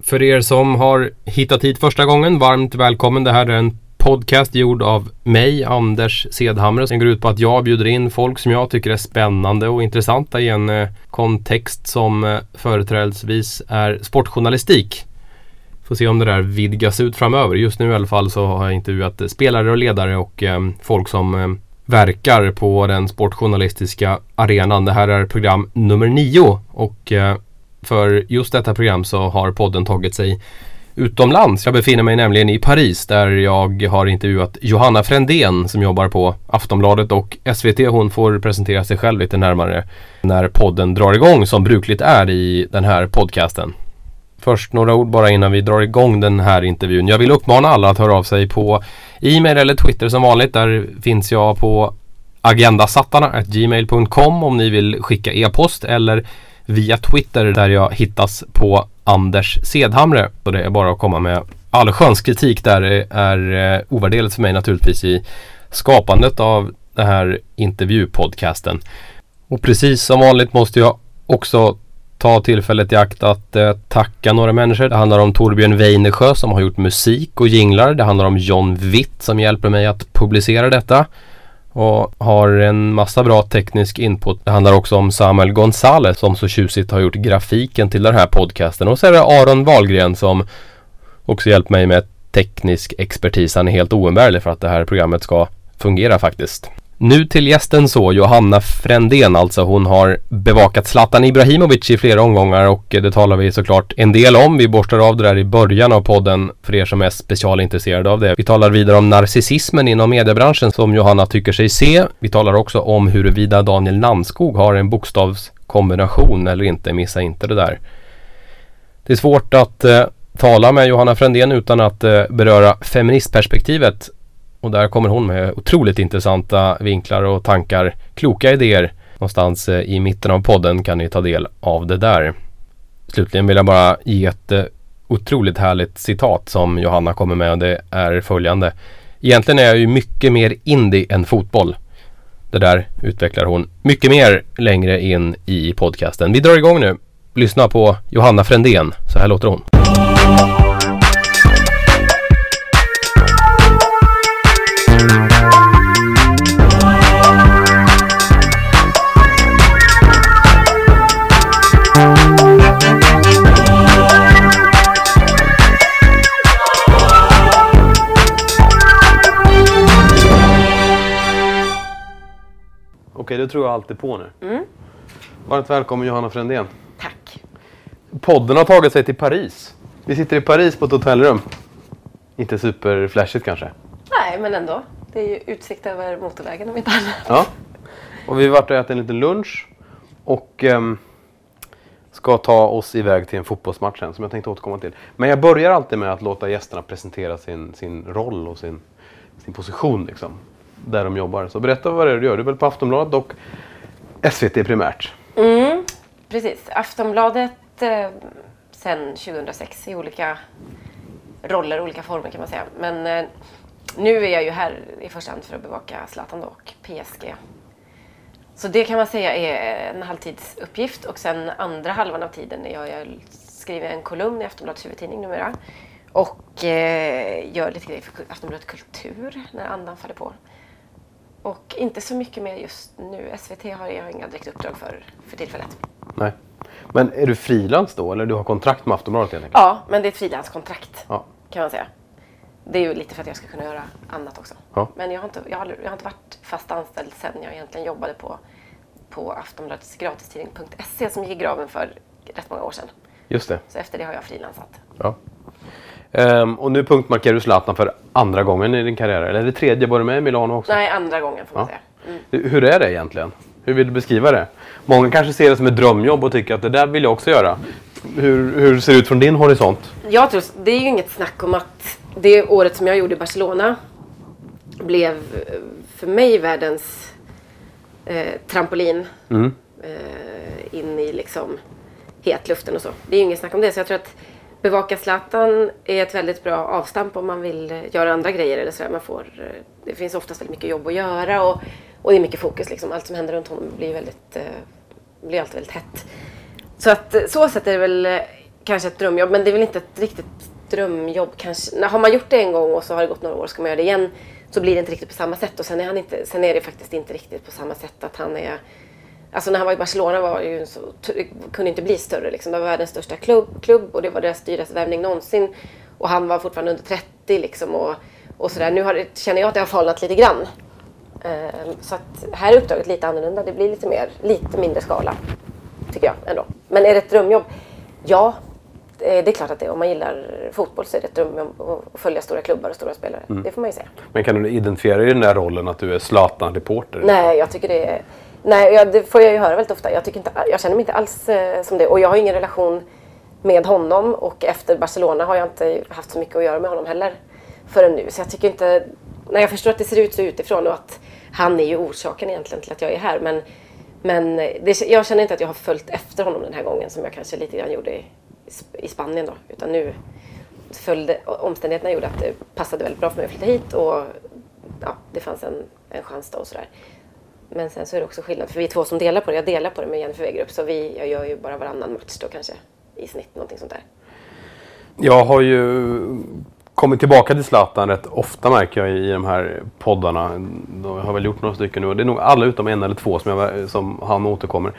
För er som har hittat hit första gången, varmt välkommen. Det här är en podcast gjord av mig, Anders Sedhamre, som går ut på att jag bjuder in folk som jag tycker är spännande och intressanta i en eh, kontext som eh, företrädesvis är sportjournalistik. Får se om det där vidgas ut framöver. Just nu i alla fall så har jag intervjuat eh, spelare och ledare och eh, folk som eh, verkar på den sportjournalistiska arenan. Det här är program nummer nio och eh, för just detta program så har podden tagit sig utomlands. Jag befinner mig nämligen i Paris där jag har intervjuat Johanna Frändén som jobbar på Aftonbladet och SVT. Hon får presentera sig själv lite närmare när podden drar igång som brukligt är i den här podcasten. Först några ord bara innan vi drar igång den här intervjun. Jag vill uppmana alla att höra av sig på e-mail eller Twitter som vanligt. Där finns jag på agendasattarna.gmail.com om ni vill skicka e-post eller via Twitter där jag hittas på Anders Sedhamre. och det är bara att komma med allsköns kritik där är eh, ovärderligt för mig naturligtvis i skapandet av den här intervjupodcasten. Och precis som vanligt måste jag också ta tillfället i akt att eh, tacka några människor. Det handlar om Torbjörn Weinersjö som har gjort musik och jinglar. Det handlar om John Witt som hjälper mig att publicera detta och har en massa bra teknisk input. Det handlar också om Samuel Gonzales som så tjusigt har gjort grafiken till den här podcasten. Och så är det Aron Wahlgren som också hjälpt mig med teknisk expertis. Han är helt oumbärlig för att det här programmet ska fungera faktiskt. Nu till gästen så, Johanna Frändén alltså. Hon har bevakat Zlatan Ibrahimovic i flera omgångar och det talar vi såklart en del om. Vi borstar av det där i början av podden för er som är specialintresserade av det. Vi talar vidare om narcissismen inom mediebranschen som Johanna tycker sig se. Vi talar också om huruvida Daniel Landskog har en bokstavskombination eller inte. Missa inte det där. Det är svårt att eh, tala med Johanna Frändén utan att eh, beröra feministperspektivet och där kommer hon med otroligt intressanta vinklar och tankar, kloka idéer. Någonstans eh, i mitten av podden kan ni ta del av det där. Slutligen vill jag bara ge ett eh, otroligt härligt citat som Johanna kommer med och det är följande. Egentligen är jag ju mycket mer indie än fotboll. Det där utvecklar hon mycket mer längre in i podcasten. Vi drar igång nu. Lyssna på Johanna Frändén. Så här låter hon. Okej, då tror jag allt är på nu. Mm. Varmt välkommen Johanna Frändén. Tack. Podden har tagit sig till Paris. Vi sitter i Paris på ett hotellrum. Inte superflashigt kanske. Nej, men ändå. Det är ju utsikt över motorvägen om inte annat. Ja. Och vi har varit och ätit en liten lunch. Och ehm, ska ta oss iväg till en fotbollsmatch sen som jag tänkte återkomma till. Men jag börjar alltid med att låta gästerna presentera sin, sin roll och sin, sin position liksom. Där de jobbar. Så berätta vad det är du gör. Du är väl på Aftonbladet och SVT primärt. Mm, precis. Aftonbladet eh, sen 2006 i olika roller, olika former kan man säga. Men eh, nu är jag ju här i första hand för att bevaka Zlatan då och PSG. Så det kan man säga är en halvtidsuppgift och sen andra halvan av tiden är jag, jag skriver en kolumn i Aftonbladets huvudtidning numera och eh, gör lite grejer för Aftonbladet Kultur när andan faller på. Och inte så mycket mer just nu. SVT har jag inga direkt uppdrag för, för tillfället. Nej. Men är du frilans då eller du har kontrakt med Aftonbladet enkelt? Ja, men det är ett frilanskontrakt Ja. kan man säga. Det är ju lite för att jag ska kunna göra annat också. Ja. Men jag har, inte, jag, har, jag har inte varit fast anställd sen jag egentligen jobbade på, på Aftonbladets gratistidning.se som gick i graven för rätt många år sedan. Just det. Så efter det har jag frilansat. Ja. Ehm, och nu punktmarkerar du Zlatan för andra gången i din karriär. Eller är det tredje? Var du med i Milano också? Nej, andra gången får man Ja. säga. Mm. Hur är det egentligen? Hur vill du beskriva det? Många kanske ser det som ett drömjobb och tycker att det där vill jag också göra. Hur, hur ser det ut från din horisont? Jag tror, det är ju inget snack om att det året som jag gjorde i Barcelona blev för mig världens eh, trampolin Mm. eh, in i liksom hetluften och så. Det är ju inget snack om det. Så jag tror att bevaka Zlatan är ett väldigt bra avstamp om man vill eh, göra andra grejer eller så Man får, eh, det finns oftast väldigt mycket jobb att göra och, och det är mycket fokus liksom. Allt som händer runt honom blir väldigt, eh, blir alltid väldigt hett. Så att så sätt är det väl kanske ett drömjobb, men det är väl inte ett riktigt drömjobb kanske. Har man gjort det en gång och så har det gått några år och ska man göra det igen så blir det inte riktigt på samma sätt. Och sen är, han inte, sen är det faktiskt inte riktigt på samma sätt att han är Alltså när han var i Barcelona var ju så, kunde inte bli större. Liksom. Det var världens största klubb, klubb och det var deras dyraste värvning någonsin. Och han var fortfarande under 30 liksom och, och sådär. Nu det, känner jag att det har falnat lite grann. Um, så att här är uppdraget lite annorlunda. Det blir lite mer, lite mindre skala. Tycker jag ändå. Men är det ett drömjobb? Ja, det är klart att det är. Om man gillar fotboll så är det ett drömjobb att följa stora klubbar och stora spelare. Mm. Det får man ju säga. Men kan du identifiera dig i den där rollen att du är Zlatan-reporter? Nej, jag tycker det är... Nej, ja, det får jag ju höra väldigt ofta. Jag, tycker inte, jag känner mig inte alls eh, som det. Och jag har ingen relation med honom och efter Barcelona har jag inte haft så mycket att göra med honom heller förrän nu. Så jag tycker inte... Nej, jag förstår att det ser ut så utifrån och att han är ju orsaken egentligen till att jag är här. Men, men det, jag känner inte att jag har följt efter honom den här gången som jag kanske lite grann gjorde i, i Spanien då. Utan nu följde omständigheterna gjorde att det passade väldigt bra för mig att flytta hit och ja, det fanns en, en chans då och sådär. Men sen så är det också skillnad, för vi är två som delar på det. Jag delar på det med Jennifer Wegerup så vi, jag gör ju bara varannan match då kanske i snitt, någonting sånt där. Jag har ju kommit tillbaka till Zlatan rätt ofta märker jag i de här poddarna. Jag har väl gjort några stycken nu och det är nog alla utom en eller två som, jag, som han återkommer.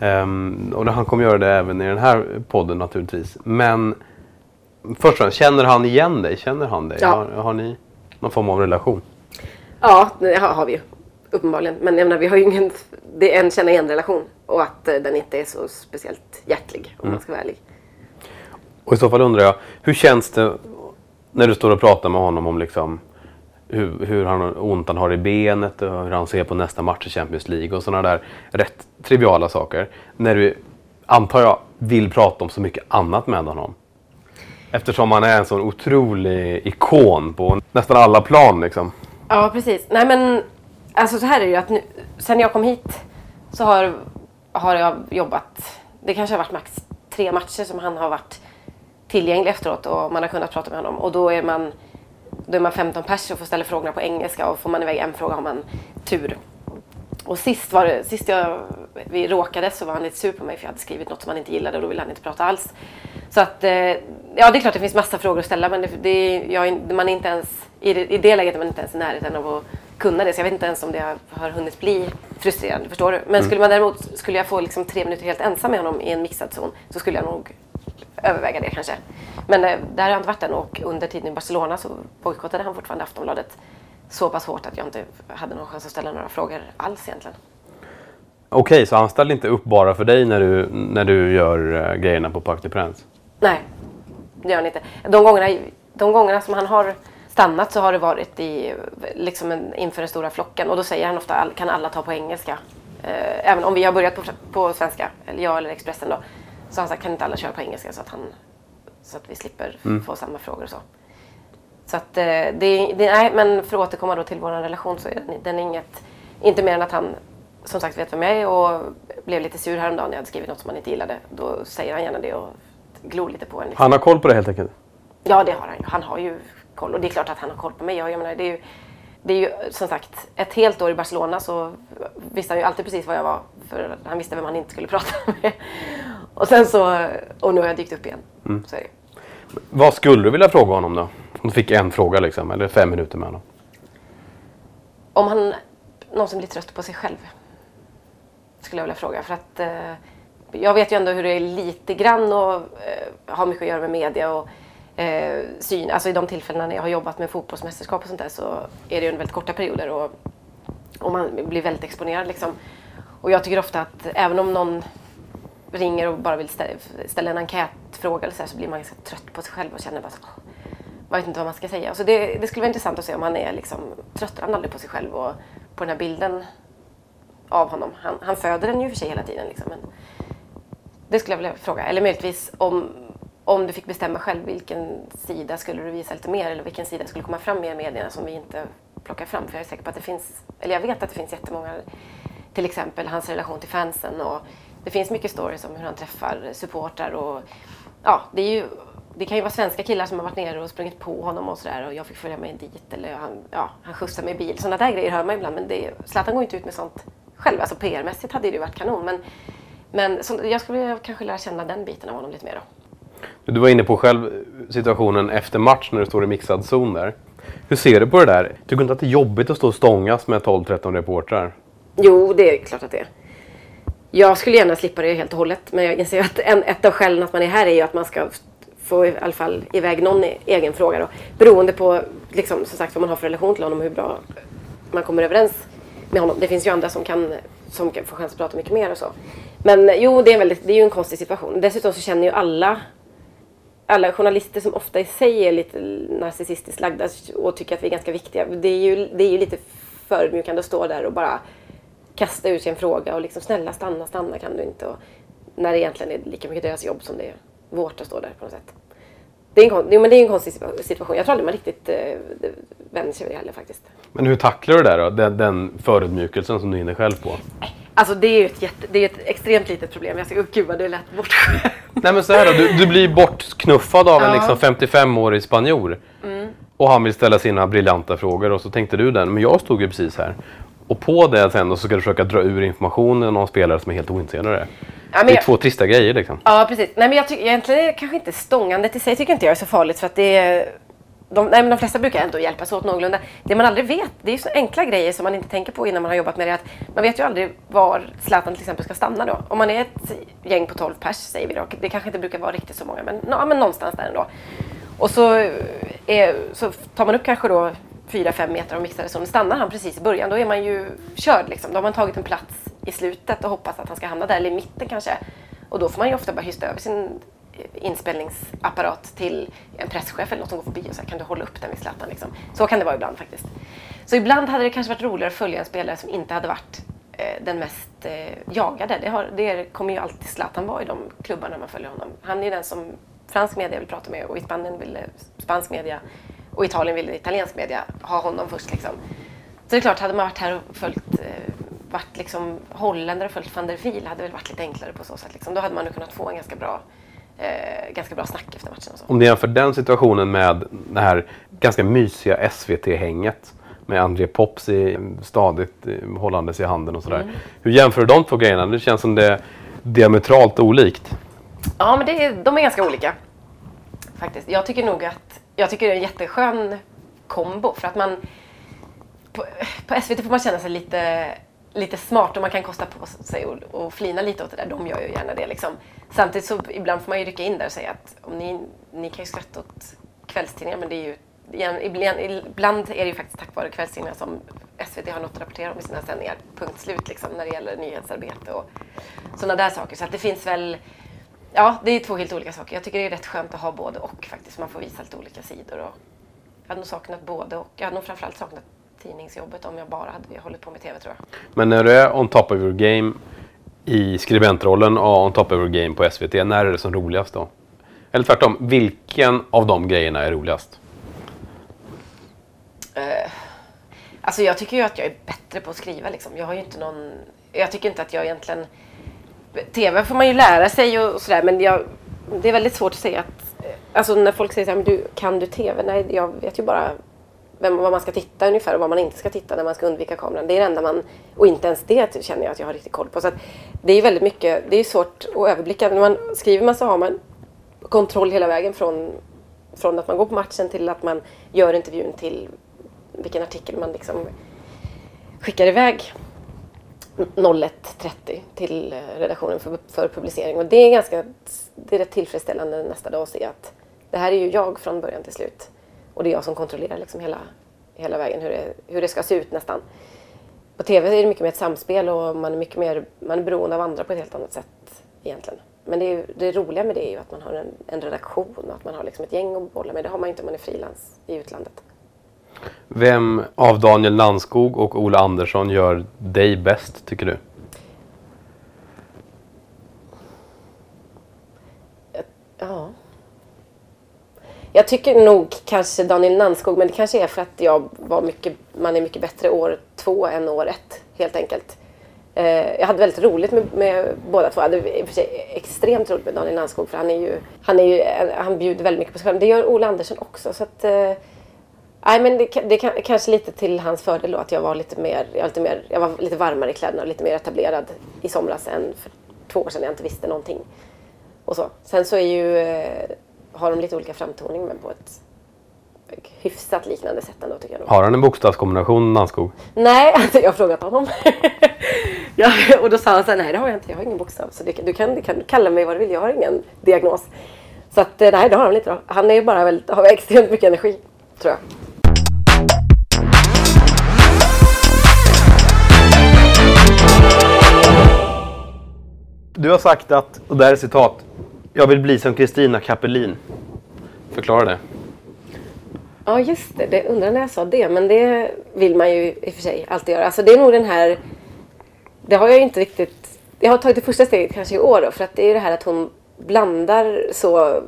Um, och han kommer göra det även i den här podden naturligtvis. Men först och främst, känner han igen dig? Känner han dig? Ja. Har, har ni någon form av relation? Ja, det har vi ju uppenbarligen. Men jag menar, vi har ju ingen, det är en känna igen relation och att eh, den inte är så speciellt hjärtlig om mm. man ska vara ärlig. Och i så fall undrar jag, hur känns det när du står och pratar med honom om liksom hur, hur han, ont han har i benet och hur han ser på nästa match i Champions League och sådana där rätt triviala saker. När du, antar jag, vill prata om så mycket annat med honom. Eftersom han är en sån otrolig ikon på nästan alla plan liksom. Ja, precis. Nej men Alltså så här är det ju att nu, sen jag kom hit så har, har jag jobbat, det kanske har varit max tre matcher som han har varit tillgänglig efteråt och man har kunnat prata med honom och då är man, då är man 15 pers och får ställa frågorna på engelska och får man iväg en fråga har man tur. Och sist, var det, sist jag, vi råkade så var han lite sur på mig för jag hade skrivit något som han inte gillade och då ville han inte prata alls. Så att, eh, ja det är klart det finns massa frågor att ställa men det, det, jag, man är inte ens, i det, i det läget är man inte ens i närheten av att kunna det. Så jag vet inte ens om det har hunnit bli frustrerande. Förstår du? Men mm. skulle man däremot, skulle jag få liksom tre minuter helt ensam med honom i en mixad zon så skulle jag nog överväga det kanske. Men eh, där har jag inte varit än och under tiden i Barcelona så bojkottade han fortfarande Aftonbladet så pass hårt att jag inte hade någon chans att ställa några frågor alls egentligen. Okej, okay, så han ställde inte upp bara för dig när du, när du gör uh, grejerna på Parc des Princes? Nej, det gör han inte. De gångerna, de gångerna som han har stannat så har det varit i, liksom en, inför den stora flocken och då säger han ofta kan alla ta på engelska. Eh, även om vi har börjat på, på svenska, eller jag eller Expressen då, så han sagt kan inte alla köra på engelska så att, han, så att vi slipper mm. få samma frågor och så. Så att eh, det, det, nej men för att återkomma då till vår relation så är den, den är inget, inte mer än att han som sagt vet vem jag är och blev lite sur häromdagen när jag hade skrivit något som han inte gillade. Då säger han gärna det och glor lite på en. Liksom. Han har koll på det helt enkelt? Ja det har han ju. Han har ju koll. Och det är klart att han har koll på mig. Jag, menar, det, är ju, det är ju som sagt ett helt år i Barcelona så visste han ju alltid precis vad jag var. För han visste vem han inte skulle prata med. Och sen så, och nu har jag dykt upp igen. Mm. Så är det. Vad skulle du vilja fråga honom då? Om du fick en fråga liksom, eller fem minuter med honom. Om han någonsin blir trött på sig själv. Skulle jag vilja fråga. För att eh, jag vet ju ändå hur det är lite grann och eh, har mycket att göra med media och eh, syn. Alltså i de tillfällena när jag har jobbat med fotbollsmästerskap och sånt där så är det ju väldigt korta perioder och, och man blir väldigt exponerad liksom. Och jag tycker ofta att även om någon ringer och bara vill ställa, ställa en enkätfråga eller så, här, så blir man ganska trött på sig själv och känner bara så, man vet inte vad man ska säga. Så det, det skulle vara intressant att se om han är liksom, tröttar han aldrig på sig själv och på den här bilden av honom. Han, han föder den ju för sig hela tiden liksom, men det skulle jag vilja fråga. Eller möjligtvis om om du fick bestämma själv, vilken sida skulle du visa lite mer eller vilken sida skulle komma fram mer i medierna som vi inte plockar fram? För jag är säker på att det finns, eller jag vet att det finns jättemånga, till exempel hans relation till fansen och det finns mycket stories om hur han träffar supportrar och ja, det är ju det kan ju vara svenska killar som har varit nere och sprungit på honom och sådär och jag fick följa med dit eller han, ja, han skjutsade mig i bil. Sådana där grejer hör man ibland men det, Zlatan går ju inte ut med sånt själv. Alltså PR-mässigt hade det ju varit kanon men, men så, jag skulle kanske lära känna den biten av honom lite mer då. Du var inne på själv situationen efter match när du står i mixad zon där. Hur ser du på det där? Tycker du inte att det är jobbigt att stå och stångas med 12-13 reportrar? Jo, det är klart att det är. Jag skulle gärna slippa det helt och hållet. Men jag inser att en, ett av skälen att man är här är ju att man ska få i alla fall iväg någon egen fråga. Då. Beroende på liksom, som sagt, vad man har för relation till honom och hur bra man kommer överens med honom. Det finns ju andra som kan, som kan få chans att prata mycket mer och så. Men jo, det är, väldigt, det är ju en konstig situation. Dessutom så känner ju alla alla journalister som ofta i sig är lite narcissistiskt lagda och tycker att vi är ganska viktiga. Det är ju, det är ju lite förödmjukande att stå där och bara kasta ur sig en fråga och liksom snälla stanna, stanna kan du inte. Och, när det egentligen är lika mycket deras jobb som det är vårt att stå där på något sätt. Det är en, jo, men det är en konstig situation. Jag tror aldrig man riktigt eh, vänjer sig vid det heller faktiskt. Men hur tacklar du det där då? Den, den förödmjukelsen som du är inne själv på? Alltså det är ju ett, jätte, det är ett extremt litet problem. Jag ska, oh, gud vad det lät bort. Nej men så här då, du, du blir bortknuffad av en liksom 55-årig spanjor. Mm. Och han vill ställa sina briljanta frågor och så tänkte du den, men jag stod ju precis här. Och på det sen då så ska du försöka dra ur informationen om spelare som är helt ointresserade. Ja, det är jag, två trista grejer liksom. Ja precis. Nej men jag tycker egentligen kanske inte stångandet i sig tycker inte jag är så farligt för att det är de, nej, men de flesta brukar ändå hjälpas åt någorlunda. Det man aldrig vet, det är så enkla grejer som man inte tänker på innan man har jobbat med det. Att man vet ju aldrig var Zlatan till exempel ska stanna då. Om man är ett gäng på 12 pers säger vi då. Det kanske inte brukar vara riktigt så många men, no, men någonstans där ändå. Och så, är, så tar man upp kanske då 4-5 meter av mixade zonen. Stannar han precis i början då är man ju körd liksom. Då har man tagit en plats i slutet och hoppas att han ska hamna där, eller i mitten kanske. Och då får man ju ofta bara hysta över sin inspelningsapparat till en presschef eller något som går förbi och säger kan du hålla upp den vid Zlatan? Liksom. Så kan det vara ibland faktiskt. Så ibland hade det kanske varit roligare att följa en spelare som inte hade varit eh, den mest eh, jagade. Det, har, det kommer ju alltid Zlatan vara i de klubbarna man följer honom. Han är den som fransk media vill prata med och i Spanien vill eh, spansk media och Italien vill italiensk media ha honom först. Liksom. Så det är klart, hade man varit här och följt eh, varit liksom holländare och följt van der Fiel hade väl varit lite enklare på så sätt. Liksom. Då hade man nog kunnat få en ganska bra eh, ganska bra snack efter matchen. Och så. Om du jämför den situationen med det här ganska mysiga SVT-hänget med André Pops i, stadigt hållandes i handen och sådär. Mm. Hur jämför du de två grejerna? Det känns som det är diametralt olikt. Ja, men det är, de är ganska olika. Faktiskt. Jag tycker nog att jag tycker det är en jätteskön kombo för att man på, på SVT får man känna sig lite lite smart och man kan kosta på sig och, och flina lite åt det där. De gör ju gärna det liksom. Samtidigt så ibland får man ju rycka in där och säga att om ni, ni kan ju skratta åt kvällstidningar men det är ju ibland, ibland är det ju faktiskt tack vare kvällstidningar som SVT har något att rapportera om i sina sändningar. Punkt slut liksom när det gäller nyhetsarbete och sådana där saker. Så att det finns väl Ja, det är två helt olika saker. Jag tycker det är rätt skönt att ha både och faktiskt. Man får visa lite olika sidor. Och jag hade nog saknat både och. Jag hade nog framförallt saknat tidningsjobbet om jag bara hade hållit på med TV tror jag. Men när du är on top of your game i skribentrollen och on top of your game på SVT, när är det som roligast då? Eller tvärtom, vilken av de grejerna är roligast? Uh, alltså jag tycker ju att jag är bättre på att skriva liksom. Jag har ju inte någon... Jag tycker inte att jag egentligen... TV får man ju lära sig och, och sådär men jag, det är väldigt svårt att säga att... Alltså när folk säger så här, men du, kan du TV? Nej, jag vet ju bara vem, vad man ska titta ungefär och vad man inte ska titta när man ska undvika kameran. Det är det enda man, och inte ens det känner jag att jag har riktigt koll på. Så det är väldigt mycket, det är svårt att överblicka. När man skriver man så har man kontroll hela vägen från, från att man går på matchen till att man gör intervjun till vilken artikel man liksom skickar iväg 01.30 till eh, redaktionen för, för publicering. Och det är ganska det är rätt tillfredsställande nästa dag att se att det här är ju jag från början till slut. Och det är jag som kontrollerar liksom hela, hela vägen hur det, hur det ska se ut nästan. På TV är det mycket mer ett samspel och man är mycket mer man är beroende av andra på ett helt annat sätt egentligen. Men det, är, det roliga med det är ju att man har en, en redaktion och att man har liksom ett gäng att bolla med. Det har man inte om man är frilans i utlandet. Vem av Daniel Landskog och Ola Andersson gör dig bäst, tycker du? Ja. Jag tycker nog kanske Daniel Nannskog, men det kanske är för att jag var mycket, man är mycket bättre år två än år ett, helt enkelt. Eh, jag hade väldigt roligt med, med båda två. Jag hade i och för sig extremt roligt med Daniel Nannskog, för han är ju, han är ju, han bjuder väldigt mycket på sig själv. Det gör Ola Andersson också, så att eh, Nej, men det, det kan, kanske lite till hans fördel då, att jag var lite mer, jag var lite mer, jag var lite varmare i kläderna och lite mer etablerad i somras än för två år sedan jag inte visste någonting. Och så. Sen så är ju eh, har de lite olika framtoning men på ett hyfsat liknande sätt ändå tycker jag. Har han en bokstavskombination, Nanskog? Nej, alltså jag har frågat honom. ja, och då sa han så här, nej det har jag inte, jag har ingen bokstav. Så du, du, kan, du kan kalla mig vad du vill, jag har ingen diagnos. Så att eh, nej, det har han inte då. Han är bara väldigt, har extremt mycket energi, tror jag. Du har sagt att, och det här är citat, jag vill bli som Kristina Kapelin. Förklara det. Ja, just det. det. Undrar när jag sa det, men det vill man ju i och för sig alltid göra. Alltså det är nog den här... Det har jag ju inte riktigt... Jag har tagit det första steget kanske i år då, för att det är det här att hon blandar så,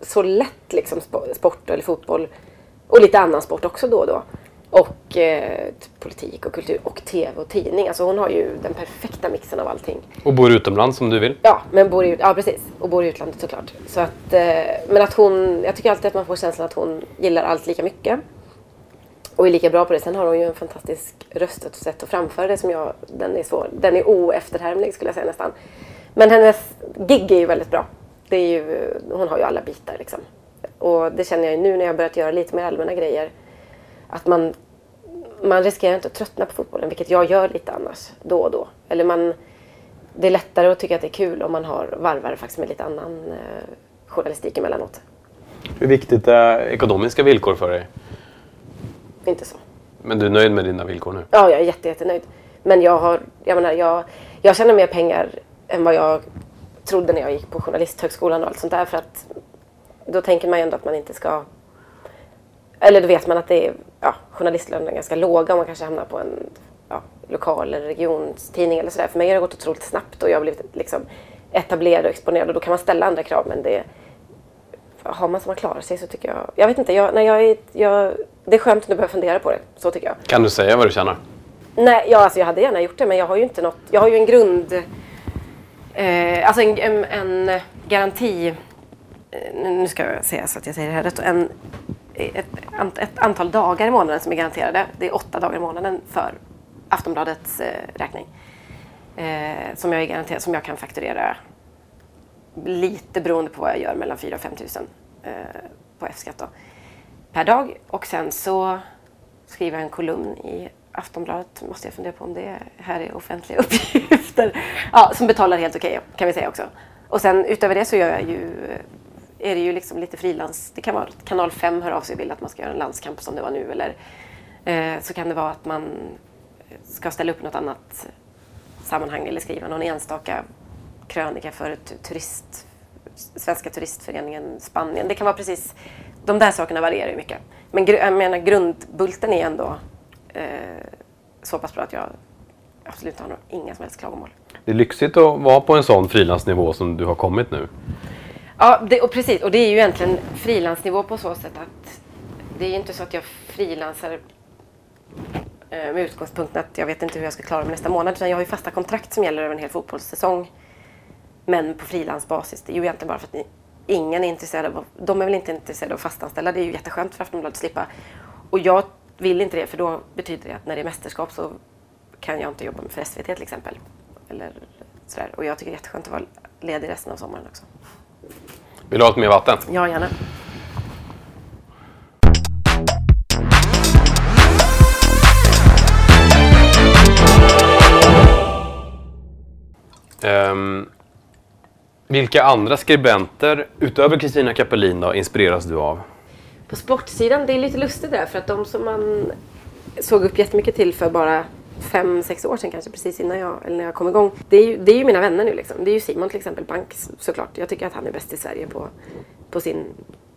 så lätt liksom sport eller fotboll och lite annan sport också då och då. Och eh, politik och kultur och tv och tidning. Alltså hon har ju den perfekta mixen av allting. Och bor utomlands om du vill? Ja, men bor i, ja precis. Och bor i utlandet såklart. Så att, eh, men att hon, jag tycker alltid att man får känslan att hon gillar allt lika mycket. Och är lika bra på det. Sen har hon ju en fantastisk röst och sätt att framföra det som jag, den är svår. Den är oefterhärmlig skulle jag säga nästan. Men hennes gig är ju väldigt bra. Det är ju, hon har ju alla bitar liksom. Och det känner jag ju nu när jag börjat göra lite mer allmänna grejer att man, man riskerar inte att tröttna på fotbollen, vilket jag gör lite annars då och då. Eller man, det är lättare att tycka att det är kul om man har varvar faktiskt med lite annan eh, journalistik emellanåt. Hur viktigt är ekonomiska villkor för dig? Inte så. Men du är nöjd med dina villkor nu? Ja, jag är jätte, jättenöjd. Men jag har, jag menar, jag, jag tjänar mer pengar än vad jag trodde när jag gick på journalisthögskolan och allt sånt där. För att då tänker man ju ändå att man inte ska eller då vet man att det är, ja, journalistlönerna är ganska låga om man kanske hamnar på en ja, lokal eller regionstidning eller sådär. För mig har det gått otroligt snabbt och jag har blivit liksom etablerad och exponerad och då kan man ställa andra krav men det har man som man klarar sig så tycker jag... Jag vet inte, jag, när jag, är, jag, det är skönt att du börjar fundera på det. Så tycker jag. Kan du säga vad du tjänar? Nej, ja, alltså jag hade gärna gjort det men jag har ju inte något... Jag har ju en grund... Eh, alltså en, en, en garanti... Eh, nu ska jag säga så att jag säger det här rätt. En ett, ett antal dagar i månaden som är garanterade. Det är åtta dagar i månaden för Aftonbladets eh, räkning. Eh, som, jag är garanterad, som jag kan fakturera lite beroende på vad jag gör mellan 4 och 5 000 eh, på F-skatt per dag. Och sen så skriver jag en kolumn i Aftonbladet, måste jag fundera på om det här är offentliga uppgifter, ja, som betalar helt okej okay, kan vi säga också. Och sen utöver det så gör jag ju är det ju liksom lite frilans. Det kan vara att kanal 5 hör av sig och vill att man ska göra en landskamp som det var nu. Eller eh, så kan det vara att man ska ställa upp något annat sammanhang eller skriva någon enstaka krönika för turist, Svenska turistföreningen Spanien. Det kan vara precis, de där sakerna varierar ju mycket. Men jag menar, grundbulten är ändå eh, så pass bra att jag absolut har inga som helst klagomål. Det är lyxigt att vara på en sån frilansnivå som du har kommit nu. Ja, det, och precis. Och det är ju egentligen frilansnivå på så sätt att det är ju inte så att jag frilansar eh, med utgångspunkten att jag vet inte hur jag ska klara mig nästa månad. Utan jag har ju fasta kontrakt som gäller över en hel fotbollssäsong. Men på frilansbasis. Det är ju egentligen bara för att ingen är intresserad av, de är väl inte intresserade av fastanställda. Det är ju jätteskönt för Aftonbladet att slippa. Och jag vill inte det för då betyder det att när det är mästerskap så kan jag inte jobba med för SVT till exempel. Eller sådär. Och jag tycker det är jätteskönt att vara ledig resten av sommaren också. Vill du ha lite mer vatten? Ja, gärna. Um, vilka andra skribenter utöver Kristina Kapelin inspireras du av? På sportsidan, det är lite lustigt där för att de som man såg upp jättemycket till för bara fem, sex år sedan kanske, precis innan jag, eller när jag kom igång. Det är ju, det är ju mina vänner nu liksom. Det är ju Simon till exempel, Bank såklart. Jag tycker att han är bäst i Sverige på, på sin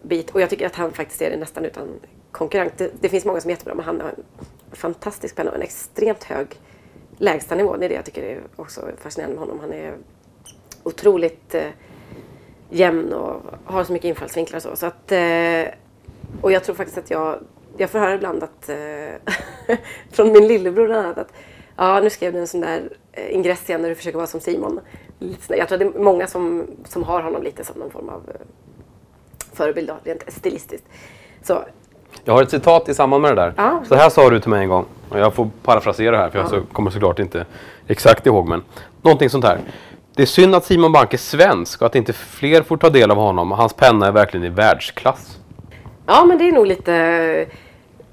bit. Och jag tycker att han faktiskt är det nästan utan konkurrens. Det, det finns många som är jättebra, men han har en fantastisk penna och en extremt hög lägstanivå. Det är det jag tycker är också fascinerande med honom. Han är otroligt eh, jämn och har så mycket infallsvinklar och så. så att, eh, och jag tror faktiskt att jag jag får höra ibland att, eh, från min lillebror bland annat att ja, nu skrev du en sån där eh, ingress igen när du försöker vara som Simon. Jag tror det är många som, som har honom lite som någon form av eh, förebild då, rent stilistiskt. Så. Jag har ett citat i samband med det där. Ja. Så här sa du till mig en gång. Och jag får parafrasera här för ja. jag så, kommer såklart inte exakt ihåg men någonting sånt här. Det är synd att Simon Bank är svensk och att inte fler får ta del av honom. Hans penna är verkligen i världsklass. Ja, men det är nog lite...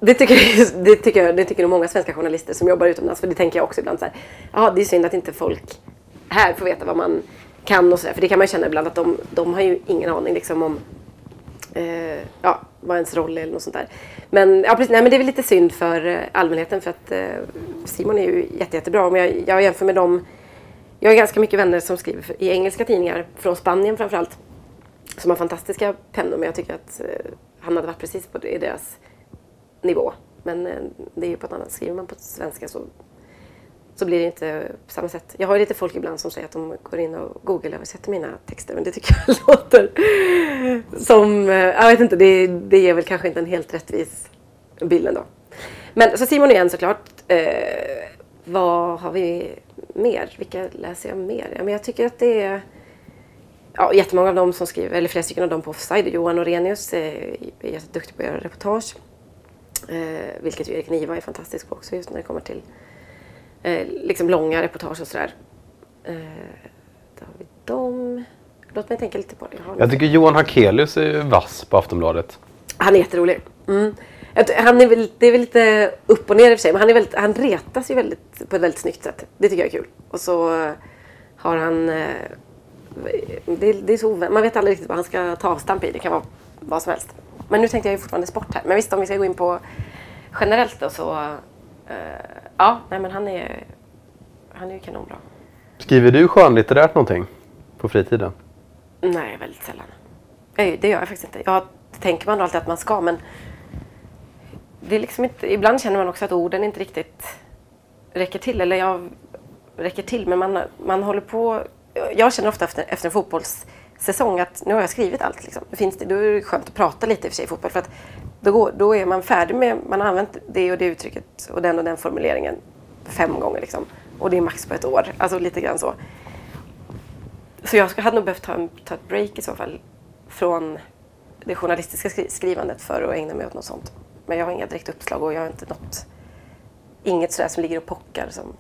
Det tycker, det, tycker jag, det tycker nog många svenska journalister som jobbar utomlands. För det tänker jag också ibland så här. Ja, det är synd att inte folk här får veta vad man kan och sådär. För det kan man ju känna ibland att de, de har ju ingen aning liksom om eh, ja, vad ens roll är eller något sånt där. Men, ja, precis, nej, men det är väl lite synd för eh, allmänheten för att eh, Simon är ju jätte, jättebra. Om jag, jag jämför med dem jag har ganska mycket vänner som skriver för, i engelska tidningar, från Spanien framförallt, som har fantastiska pennor. Men jag tycker att eh, han hade varit precis på det, deras nivå. Men eh, det är ju på ett annat Skriver man på svenska så, så blir det inte på samma sätt. Jag har lite folk ibland som säger att de går in och Google-översätter mina texter. Men det tycker jag låter som... Eh, jag vet inte, det, det ger väl kanske inte en helt rättvis bild ändå. Men så Simon igen såklart. Eh, vad har vi mer? Vilka läser jag mer? Ja, men jag tycker att det är ja, jättemånga av dem som skriver, eller flera stycken av dem på Offside. Johan Orenius är, är jätteduktig på att göra reportage. Eh, vilket ju Erik Niva är fantastisk på också just när det kommer till eh, liksom långa reportage och sådär. Eh, då har vi dem. Låt mig tänka lite på det. Jag, jag tycker Johan Hakelius är vass på Aftonbladet. Han är jätterolig. Mm. Han är väl, det är väl lite upp och ner i och för sig, men han, är väldigt, han retas ju väldigt, på ett väldigt snyggt sätt. Det tycker jag är kul. Och så har han... Eh, det, det är så Man vet aldrig riktigt vad han ska ta avstamp i. Det kan vara vad som helst. Men nu tänkte jag ju fortfarande sport här. Men visst, om vi ska gå in på generellt då så... Uh, ja, nej men han är, han är ju kanonbra. Skriver du skönlitterärt någonting på fritiden? Nej, väldigt sällan. Det gör jag faktiskt inte. Jag tänker man alltid att man ska, men det är liksom inte, ibland känner man också att orden inte riktigt räcker till. Eller jag räcker till, men man, man håller på... Jag känner ofta efter, efter en fotbollssäsong att nu har jag skrivit allt. Liksom. Det finns, då är det skönt att prata lite i och för sig i fotboll. För att då, går, då är man färdig med... Man har använt det och det uttrycket och den och den formuleringen fem gånger. Liksom. Och det är max på ett år. Alltså lite grann så. Så jag hade nog behövt ta, en, ta ett break i så fall från det journalistiska skrivandet för att ägna mig åt något sånt. Men jag har inga direkt uppslag och jag har inte något, inget sådär som ligger och pockar som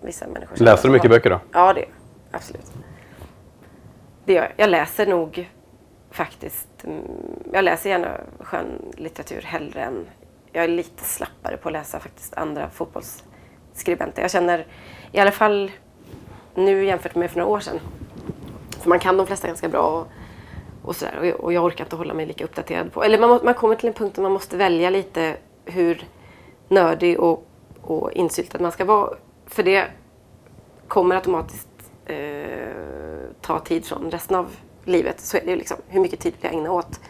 vissa människor. Läser du mycket böcker då? Ja, det absolut. Det gör jag. Jag läser nog faktiskt, mm, jag läser gärna skönlitteratur hellre än, jag är lite slappare på att läsa faktiskt andra fotbollsskribenter. Jag känner i alla fall nu jämfört med för några år sedan, för man kan de flesta ganska bra och och, sådär och, och jag orkar inte hålla mig lika uppdaterad på... Eller man, man kommer till en punkt där man måste välja lite hur nördig och, och insyltad man ska vara. För det kommer automatiskt eh, ta tid från resten av livet. Så är det ju liksom. Hur mycket tid vill jag ägna åt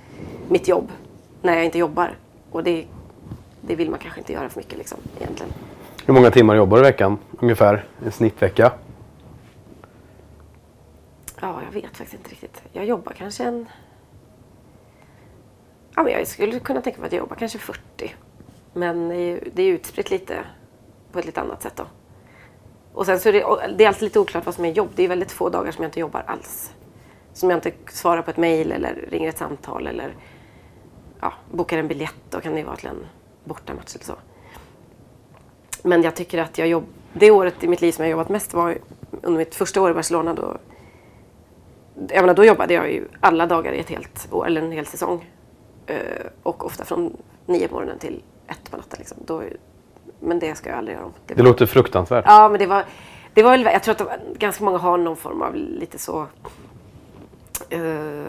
mitt jobb när jag inte jobbar? Och det, det vill man kanske inte göra för mycket liksom, egentligen. Hur många timmar jobbar du i veckan? Ungefär en snittvecka? Ja, jag vet faktiskt inte riktigt. Jag jobbar kanske en... Ja, men jag skulle kunna tänka mig att jag jobbar kanske 40. Men det är utspritt lite på ett lite annat sätt då. Och sen så är det, det är alltid lite oklart vad som är jobb. Det är väldigt få dagar som jag inte jobbar alls. Som jag inte svarar på ett mejl eller ringer ett samtal eller ja, bokar en biljett. Då kan det vara till en bortamatch eller så. Men jag tycker att jag jobb... Det året i mitt liv som jag jobbat mest var under mitt första år i Barcelona. Då jag menar, då jobbade jag ju alla dagar i ett helt år, eller en hel säsong. Eh, och ofta från nio på morgonen till ett på natten. Liksom. Då, men det ska jag aldrig göra om. Det, det låter fruktansvärt. Ja, men det var, det var jag tror att var, ganska många har någon form av lite så... Uh,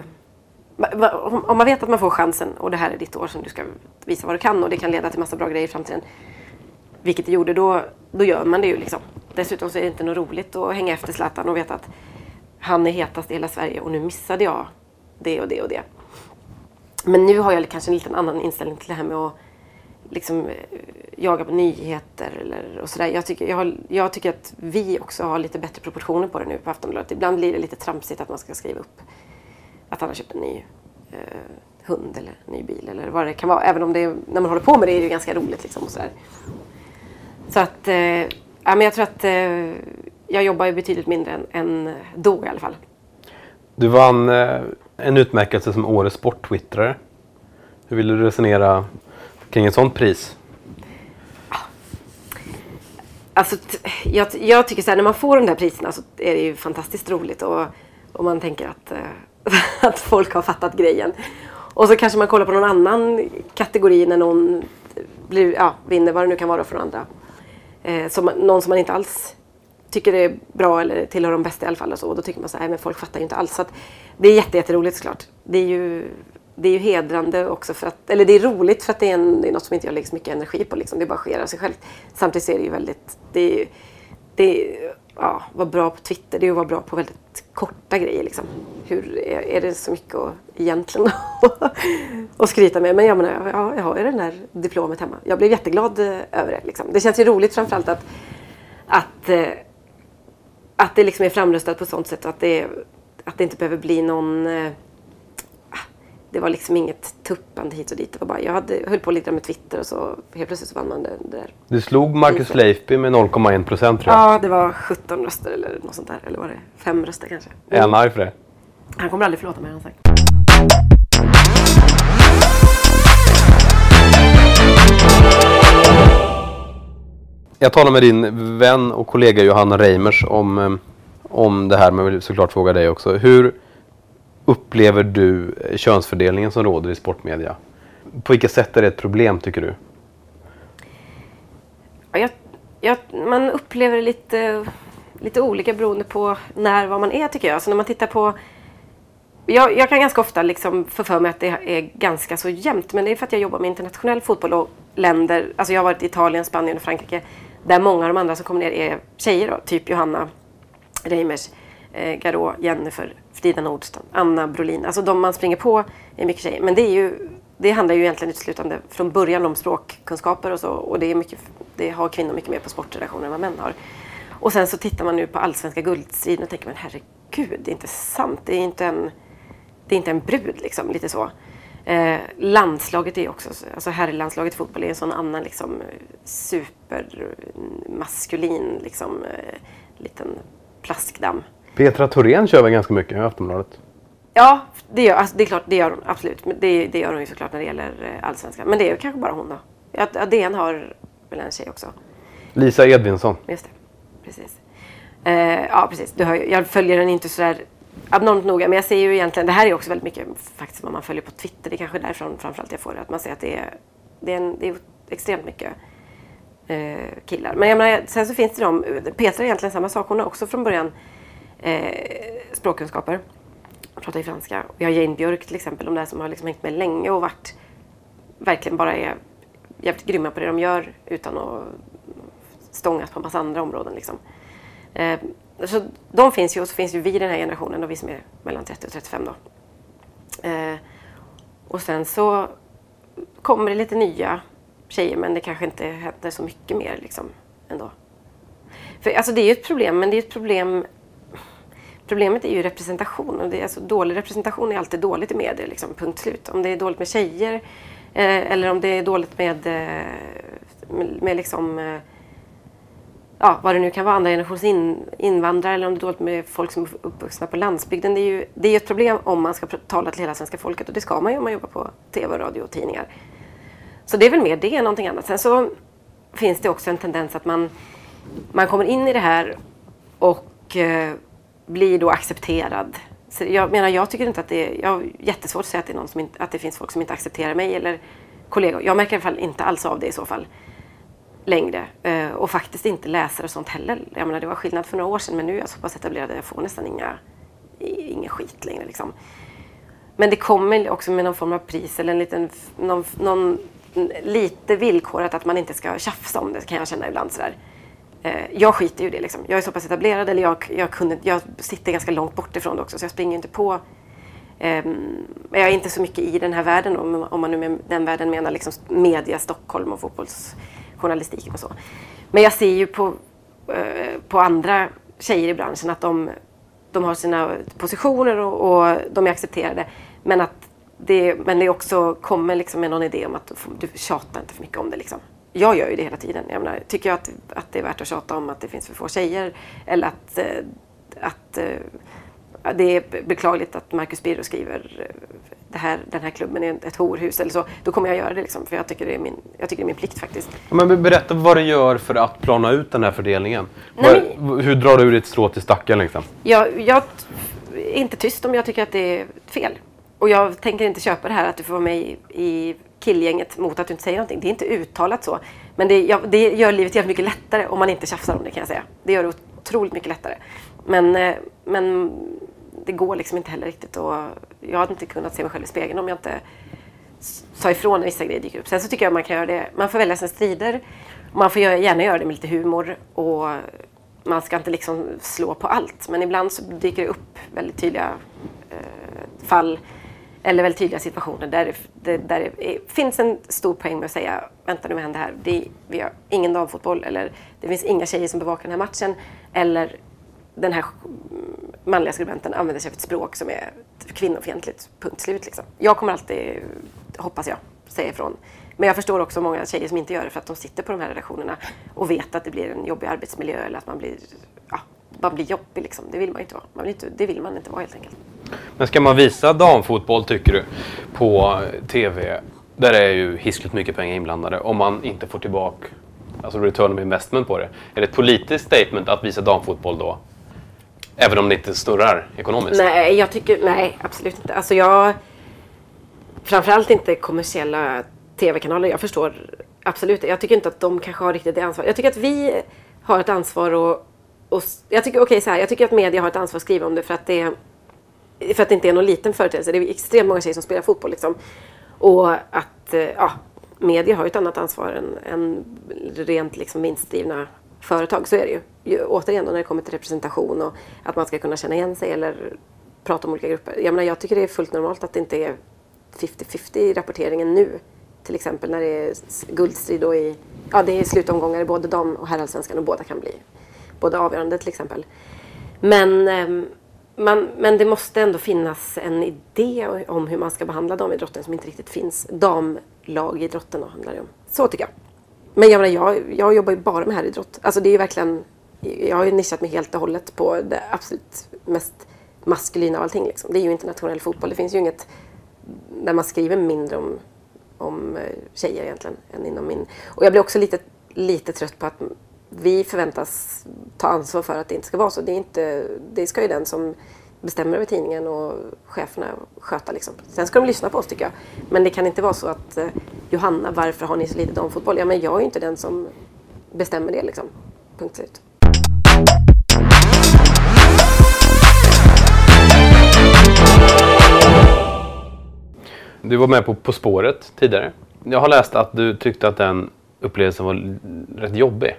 om man vet att man får chansen och det här är ditt år som du ska visa vad du kan och det kan leda till massa bra grejer i framtiden. Vilket det gjorde, då, då gör man det ju liksom. Dessutom så är det inte något roligt att hänga efter Zlatan och veta att han är hetast i hela Sverige och nu missade jag det och det och det. Men nu har jag kanske en liten annan inställning till det här med att liksom eh, jaga på nyheter eller och sådär. Jag tycker, jag, har, jag tycker att vi också har lite bättre proportioner på det nu på Aftonbladet. Ibland blir det lite tramsigt att man ska skriva upp att han har köpt en ny eh, hund eller ny bil eller vad det kan vara. Även om det är, när man håller på med det är det ganska roligt liksom och sådär. Så att, eh, ja men jag tror att eh, jag jobbar ju betydligt mindre än, än då i alla fall. Du vann eh, en utmärkelse som Årets sporttwittrare. Hur vill du resonera kring ett sånt pris? Alltså, jag, jag tycker så här, när man får de där priserna så är det ju fantastiskt roligt och, och man tänker att, eh, att folk har fattat grejen. Och så kanske man kollar på någon annan kategori när någon blir, ja, vinner, vad det nu kan vara för andra. Eh, som, någon som man inte alls tycker är bra eller tillhör de bästa i alla fall. Och, så, och då tycker man så här, men folk fattar ju inte alls. Så att det är jätteroligt såklart. Det är ju det är ju hedrande också för att, eller det är roligt för att det är, en, det är något som inte jag lägger så mycket energi på liksom. Det bara sker av sig självt. Samtidigt är det ju väldigt, det är ju, det är, ja, vara bra på Twitter, det är att vara bra på väldigt korta grejer liksom. Hur, är, är det så mycket att, egentligen att skryta med? Men jag menar, ja, jag har ju det där diplomet hemma. Jag blev jätteglad eh, över det liksom. Det känns ju roligt framförallt att, att, eh, att det liksom är framröstat på ett sånt sätt att det, att det inte behöver bli någon eh, det var liksom inget tuppande hit och dit. Det var bara, jag hade, höll på lite med Twitter och så helt plötsligt så vann man det, det där. Du slog Marcus Leifby med 0,1 procent tror jag. Ja, det var 17 röster eller något sånt där. Eller var det fem röster kanske? Är han arg för det? Han kommer aldrig förlåta mig har han sagt. Jag talade med din vän och kollega Johanna Reimers om, eh, om det här, men jag vill såklart fråga dig också. Hur upplever du eh, könsfördelningen som råder i sportmedia? På vilka sätt är det ett problem tycker du? Jag, jag, man upplever det lite, lite olika beroende på när vad man är tycker jag. Så när man tittar på jag, jag, kan ganska ofta liksom få för mig att det är ganska så jämnt. Men det är för att jag jobbar med internationell fotboll och länder. Alltså jag har varit i Italien, Spanien och Frankrike. Där många av de andra som kommer ner är tjejer. Då, typ Johanna Reimers, eh, Garå, Jennifer, Frida Nordström, Anna Brolin. Alltså de man springer på är mycket tjejer. Men det, är ju, det handlar ju egentligen uteslutande från början om språkkunskaper och så. Och det, är mycket, det har kvinnor mycket mer på sportredaktioner än vad män har. Och sen så tittar man nu på allsvenska guldstriden och tänker men herregud, det är inte sant. Det är inte en, det är inte en brud liksom, lite så. Eh, landslaget är också, alltså herrlandslaget i fotboll är en sån annan liksom supermaskulin liksom eh, liten plaskdamm. Petra Thorén kör väl ganska mycket i Aftonbladet? Ja, det, gör, alltså, det är klart, det gör hon absolut. Det, det gör hon ju såklart när det gäller eh, allsvenskan. Men det är kanske bara hon då. Ja, DN har väl en tjej också. Lisa Edvinsson. Just det, precis. Eh, ja, precis. Du hör, jag följer den inte sådär abnormt noga. Men jag ser ju egentligen, det här är också väldigt mycket faktiskt vad man följer på Twitter. Det är kanske därifrån framförallt jag får det. Att man ser att det är, det är, en, det är extremt mycket eh, killar. Men jag menar, sen så finns det de, Petra är egentligen samma sak. Hon har också från början Eh, språkkunskaper. Jag pratar ju franska. Vi har Jane Björk till exempel, de där som har liksom hängt med länge och varit verkligen bara är jävligt grymma på det de gör utan att stångas på en massa andra områden. Liksom. Eh, så de finns ju och så finns ju vi i den här generationen och vi som är mellan 30 och 35 då. Eh, och sen så kommer det lite nya tjejer men det kanske inte händer så mycket mer liksom ändå. För alltså det är ju ett problem men det är ett problem Problemet är ju representation. Och det är alltså, dålig representation är alltid dåligt i medier, liksom, punkt slut. Om det är dåligt med tjejer eh, eller om det är dåligt med, eh, med, med liksom, eh, ja, vad det nu kan vara, andra generations in, invandrare eller om det är dåligt med folk som är uppvuxna på landsbygden. Det är ju det är ett problem om man ska tala till hela svenska folket och det ska man ju om man jobbar på tv, radio och tidningar. Så det är väl mer det än någonting annat. Sen så finns det också en tendens att man, man kommer in i det här och eh, blir då accepterad. Så jag menar, jag tycker inte att det är... Jag har jättesvårt att säga att det, är någon som inte, att det finns folk som inte accepterar mig eller kollegor. Jag märker i alla fall inte alls av det i så fall längre. Eh, och faktiskt inte läsare och sånt heller. Jag menar, det var skillnad för några år sedan men nu är jag så pass etablerad att jag får nästan inga, ingen skit längre. Liksom. Men det kommer också med någon form av pris eller en liten, någon, någon lite villkorat att man inte ska tjafsa om det kan jag känna ibland sådär. Eh, jag skiter ju i det liksom. Jag är så pass etablerad eller jag, jag, kunde, jag sitter ganska långt bort ifrån det också så jag springer inte på eh, jag är inte så mycket i den här världen om, om man nu med den världen menar liksom media, Stockholm och fotbollsjournalistiken och så. Men jag ser ju på, eh, på andra tjejer i branschen att de, de har sina positioner och, och de är accepterade. Men att det, men det också kommer liksom med någon idé om att du tjatar inte för mycket om det. Liksom jag gör ju det hela tiden. Jag menar, tycker jag att, att det är värt att tjata om att det finns för få tjejer eller att, eh, att eh, det är beklagligt att Marcus Birro skriver det här, den här klubben är ett horhus eller så, då kommer jag göra det liksom. För jag tycker det är min, jag tycker det är min plikt faktiskt. Men berätta vad du gör för att plana ut den här fördelningen. Nej, vad, hur drar du ur ditt strå till stacken liksom? Jag, jag är inte tyst om jag tycker att det är fel. Och jag tänker inte köpa det här att du får vara med i, i killgänget mot att du inte säger någonting. Det är inte uttalat så. Men det, ja, det gör livet jävligt mycket lättare om man inte tjafsar om det kan jag säga. Det gör det otroligt mycket lättare. Men, eh, men det går liksom inte heller riktigt och jag hade inte kunnat se mig själv i spegeln om jag inte sa ifrån när vissa grejer dyker upp. Sen så tycker jag man kan göra det, man får välja sina strider. Man får gärna göra det med lite humor och man ska inte liksom slå på allt. Men ibland så dyker det upp väldigt tydliga eh, fall eller väldigt tydliga situationer där det, där det finns en stor poäng med att säga vänta nu vad händer här? Det, vi har ingen damfotboll eller det finns inga tjejer som bevakar den här matchen eller den här manliga skribenten använder sig av ett språk som är kvinnofientligt. Punkt slut. Liksom. Jag kommer alltid, hoppas jag, säga ifrån. Men jag förstår också många tjejer som inte gör det för att de sitter på de här redaktionerna och vet att det blir en jobbig arbetsmiljö eller att man blir, ja, man blir jobbig. Liksom. Det vill man inte vara. Man vill inte, det vill man inte vara helt enkelt. Men ska man visa damfotboll, tycker du, på TV där är ju hiskligt mycket pengar inblandade om man inte får tillbaka alltså return of investment på det. Är det ett politiskt statement att visa damfotboll då? Även om det inte snurrar ekonomiskt? Nej, jag tycker, nej absolut inte. Alltså jag, framförallt inte kommersiella tv-kanaler. Jag förstår absolut Jag tycker inte att de kanske har riktigt det ansvaret. Jag tycker att vi har ett ansvar och, och jag tycker, okay, så här, jag tycker att media har ett ansvar att skriva om det för att det, för att det inte är någon liten företeelse. Det är extremt många tjejer som spelar fotboll. Liksom. Och att eh, ja, media har ett annat ansvar än, än rent liksom, vinstdrivna företag. Så är det ju. Återigen då när det kommer till representation och att man ska kunna känna igen sig eller prata om olika grupper. Jag, menar, jag tycker det är fullt normalt att det inte är 50-50 i rapporteringen nu. Till exempel när det är guldstrid och i, ja, det är slutomgångar i både dam och herrallsvenskan och båda kan bli både avgörande till exempel. Men, ehm, man, men det måste ändå finnas en idé om hur man ska behandla damidrotten som inte riktigt finns. Damlagidrotten handlar det om. Så tycker jag. Men jag, menar, jag, jag jobbar ju bara med herridrott. Alltså det är ju verkligen, jag har ju nischat mig helt och hållet på det absolut mest maskulina av allting. Liksom. Det är ju internationell fotboll. Det finns ju inget där man skriver mindre om, om eh, tjejer egentligen än inom min. Och jag blir också lite, lite trött på att vi förväntas ta ansvar för att det inte ska vara så. Det, är inte, det ska ju den som bestämmer över tidningen och cheferna sköta. Liksom. Sen ska de lyssna på oss tycker jag. Men det kan inte vara så att eh, Johanna, varför har ni så lite damfotboll? Ja, men jag är ju inte den som bestämmer det liksom. Punkt slut. Du var med på På spåret tidigare. Jag har läst att du tyckte att den upplevelsen var rätt jobbig.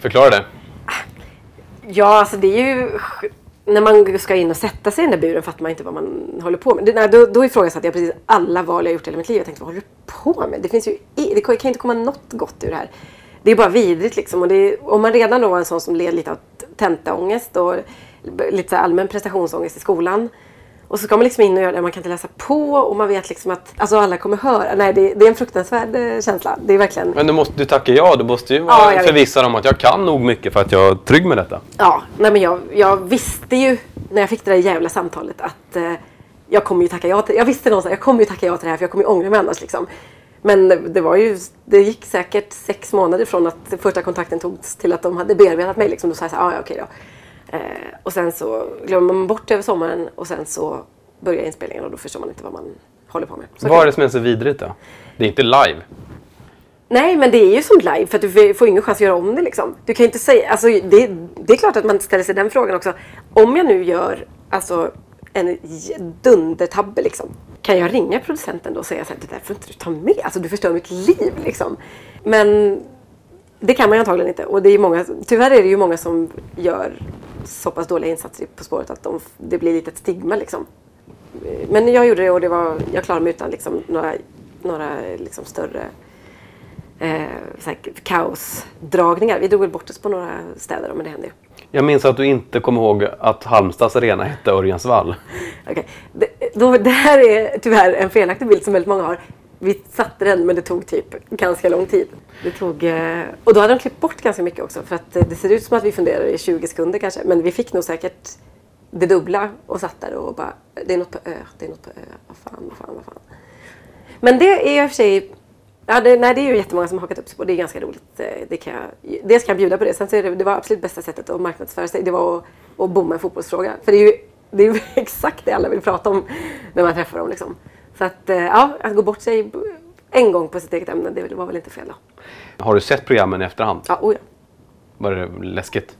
Förklara det. Ja, alltså det är ju när man ska in och sätta sig i den där buren fattar man inte vad man håller på med. Det, nej, då, då ifrågasatte jag precis alla val jag gjort i hela mitt liv. Jag tänkte, vad håller du på med? Det, finns ju, det kan ju inte komma något gott ur det här. Det är bara vidrigt liksom. Och det, om man redan då var en sån som led lite av tentaångest och lite allmän prestationsångest i skolan och så ska man liksom in och göra det, man kan inte läsa på och man vet liksom att alltså alla kommer höra. Nej, det, det är en fruktansvärd eh, känsla. Det är verkligen... Men du, måste, du tackar ja, du måste ju vara ja, förvissad om att jag kan nog mycket för att jag är trygg med detta. Ja, nej men jag, jag visste ju när jag fick det där jävla samtalet att eh, jag kommer ju tacka ja till Jag visste någonstans jag kommer ju tacka ja till det här för jag kommer ju ångra mig annars liksom. Men det var ju, det gick säkert sex månader från att första kontakten togs till att de hade bearbetat mig liksom. Då sa jag så här, ah, ja okej då. Eh, och sen så glömmer man bort det över sommaren och sen så börjar inspelningen och då förstår man inte vad man håller på med. Så vad är det som är så vidrigt då? Det är inte live? Nej, men det är ju som live för att du får ingen chans att göra om det liksom. Du kan inte säga, alltså det, det är klart att man ställer sig den frågan också. Om jag nu gör alltså en dundertabbe liksom. Kan jag ringa producenten då och säga här, det där får inte du ta med. Alltså du förstör mitt liv liksom. Men det kan man ju antagligen inte. Och det är många, tyvärr är det ju många som gör så pass dåliga insatser På spåret att de, det blir lite ett stigma liksom. Men jag gjorde det och det var, jag klarade mig utan liksom några, några liksom större eh, kaosdragningar. Vi drog väl bort oss på några städer men det hände ju. Jag minns att du inte kommer ihåg att Halmstads arena hette Örjansvall. okay. det, det här är tyvärr en felaktig bild som väldigt många har. Vi satte den men det tog typ ganska lång tid. Det tog, eh, och då hade de klippt bort ganska mycket också för att eh, det ser ut som att vi funderar i 20 sekunder kanske. Men vi fick nog säkert det dubbla och satt där och bara, det är något på Ö, det är något på Ö, vad fan, vad fan, vad fan. Men det är i och för sig, ja, det, nej, det är ju jättemånga som har hakat upp sig på, det är ganska roligt. Eh, det kan jag, dels kan jag bjuda på det, sen så är det, det var absolut bästa sättet att marknadsföra sig, det var att, att bomma en fotbollsfråga. För det är ju det är ju exakt det alla vill prata om när man träffar dem. Liksom. Så att, eh, ja, att gå bort sig en gång på sitt eget ämne, det var väl inte fel då. Har du sett programmen i efterhand? Ja, oh ja. Var det läskigt?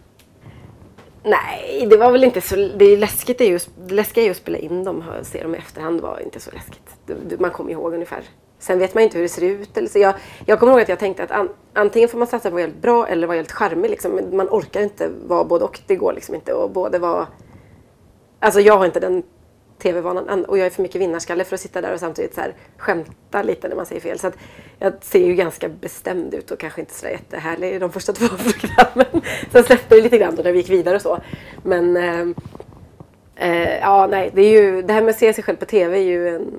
Nej, det var väl inte så... Det är läskigt är ju, det läskiga är ju att spela in dem och se dem i efterhand var inte så läskigt. Man kommer ihåg ungefär. Sen vet man inte hur det ser ut. Eller så jag, jag kommer ihåg att jag tänkte att an, antingen får man satsa på att vara helt bra eller vara helt charmig. Liksom. Men man orkar inte vara både och. Det går liksom inte. Och både vara... Alltså jag har inte den tv-vanan och jag är för mycket vinnarskalle för att sitta där och samtidigt så här skämta lite när man säger fel. Så att jag ser ju ganska bestämd ut och kanske inte så där jättehärlig i de första två programmen. Sen släppte det lite grann då när vi gick vidare och så. Men eh, eh, ja, nej, det är ju det här med att se sig själv på tv är ju en,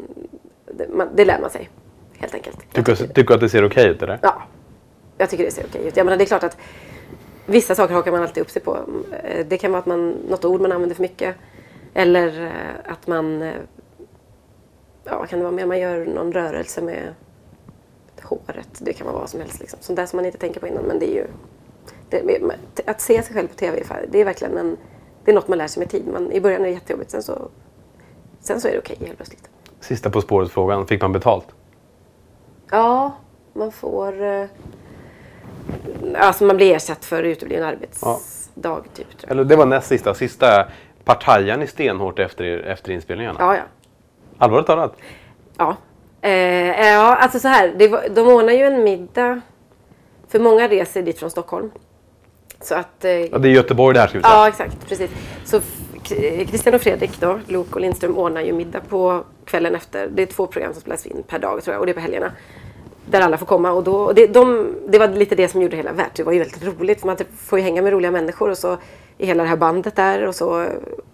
det, man, det lär man sig helt enkelt. Tycker, tycker du att det ser okej ut eller? Ja, jag tycker det ser okej ut. Jag menar, det är klart att vissa saker hakar man alltid upp sig på. Eh, Det kan vara att man, något ord man använder för mycket. Eller eh, att man, eh, ja vad kan det vara mer, man gör någon rörelse med håret. Det kan vara vad som helst. Liksom. Sånt där som man inte tänker på innan. Men det är ju, det, att se sig själv på tv, det är verkligen en, det är något man lär sig med tid. Man, I början är det jättejobbigt, sen så, sen så är det okej helt plötsligt. Sista På spåret-frågan. Fick man betalt? Ja, man får... eh, Alltså man blir ersatt för utebliven arbetsdag, typ. Tror jag. Eller det var näst sista. Sista partajar ni stenhårt efter, efter inspelningarna? Ja, ja. Allvarligt talat? Ja. Eh, ja, alltså så här. Det de ordnar ju en middag. För många reser dit från Stockholm. Så att... Eh, Ja, det är Göteborg det här ska vi säga. Ja, exakt. Precis. Så Christian och Fredrik då, Lok och Lindström ordnar ju middag på kvällen efter. Det är två program som spelas in per dag tror jag och det är på helgerna. Där alla får komma och, då, och det, de, det var lite det som gjorde det hela värt. Det var ju väldigt roligt för man får ju hänga med roliga människor och så i hela det här bandet där och så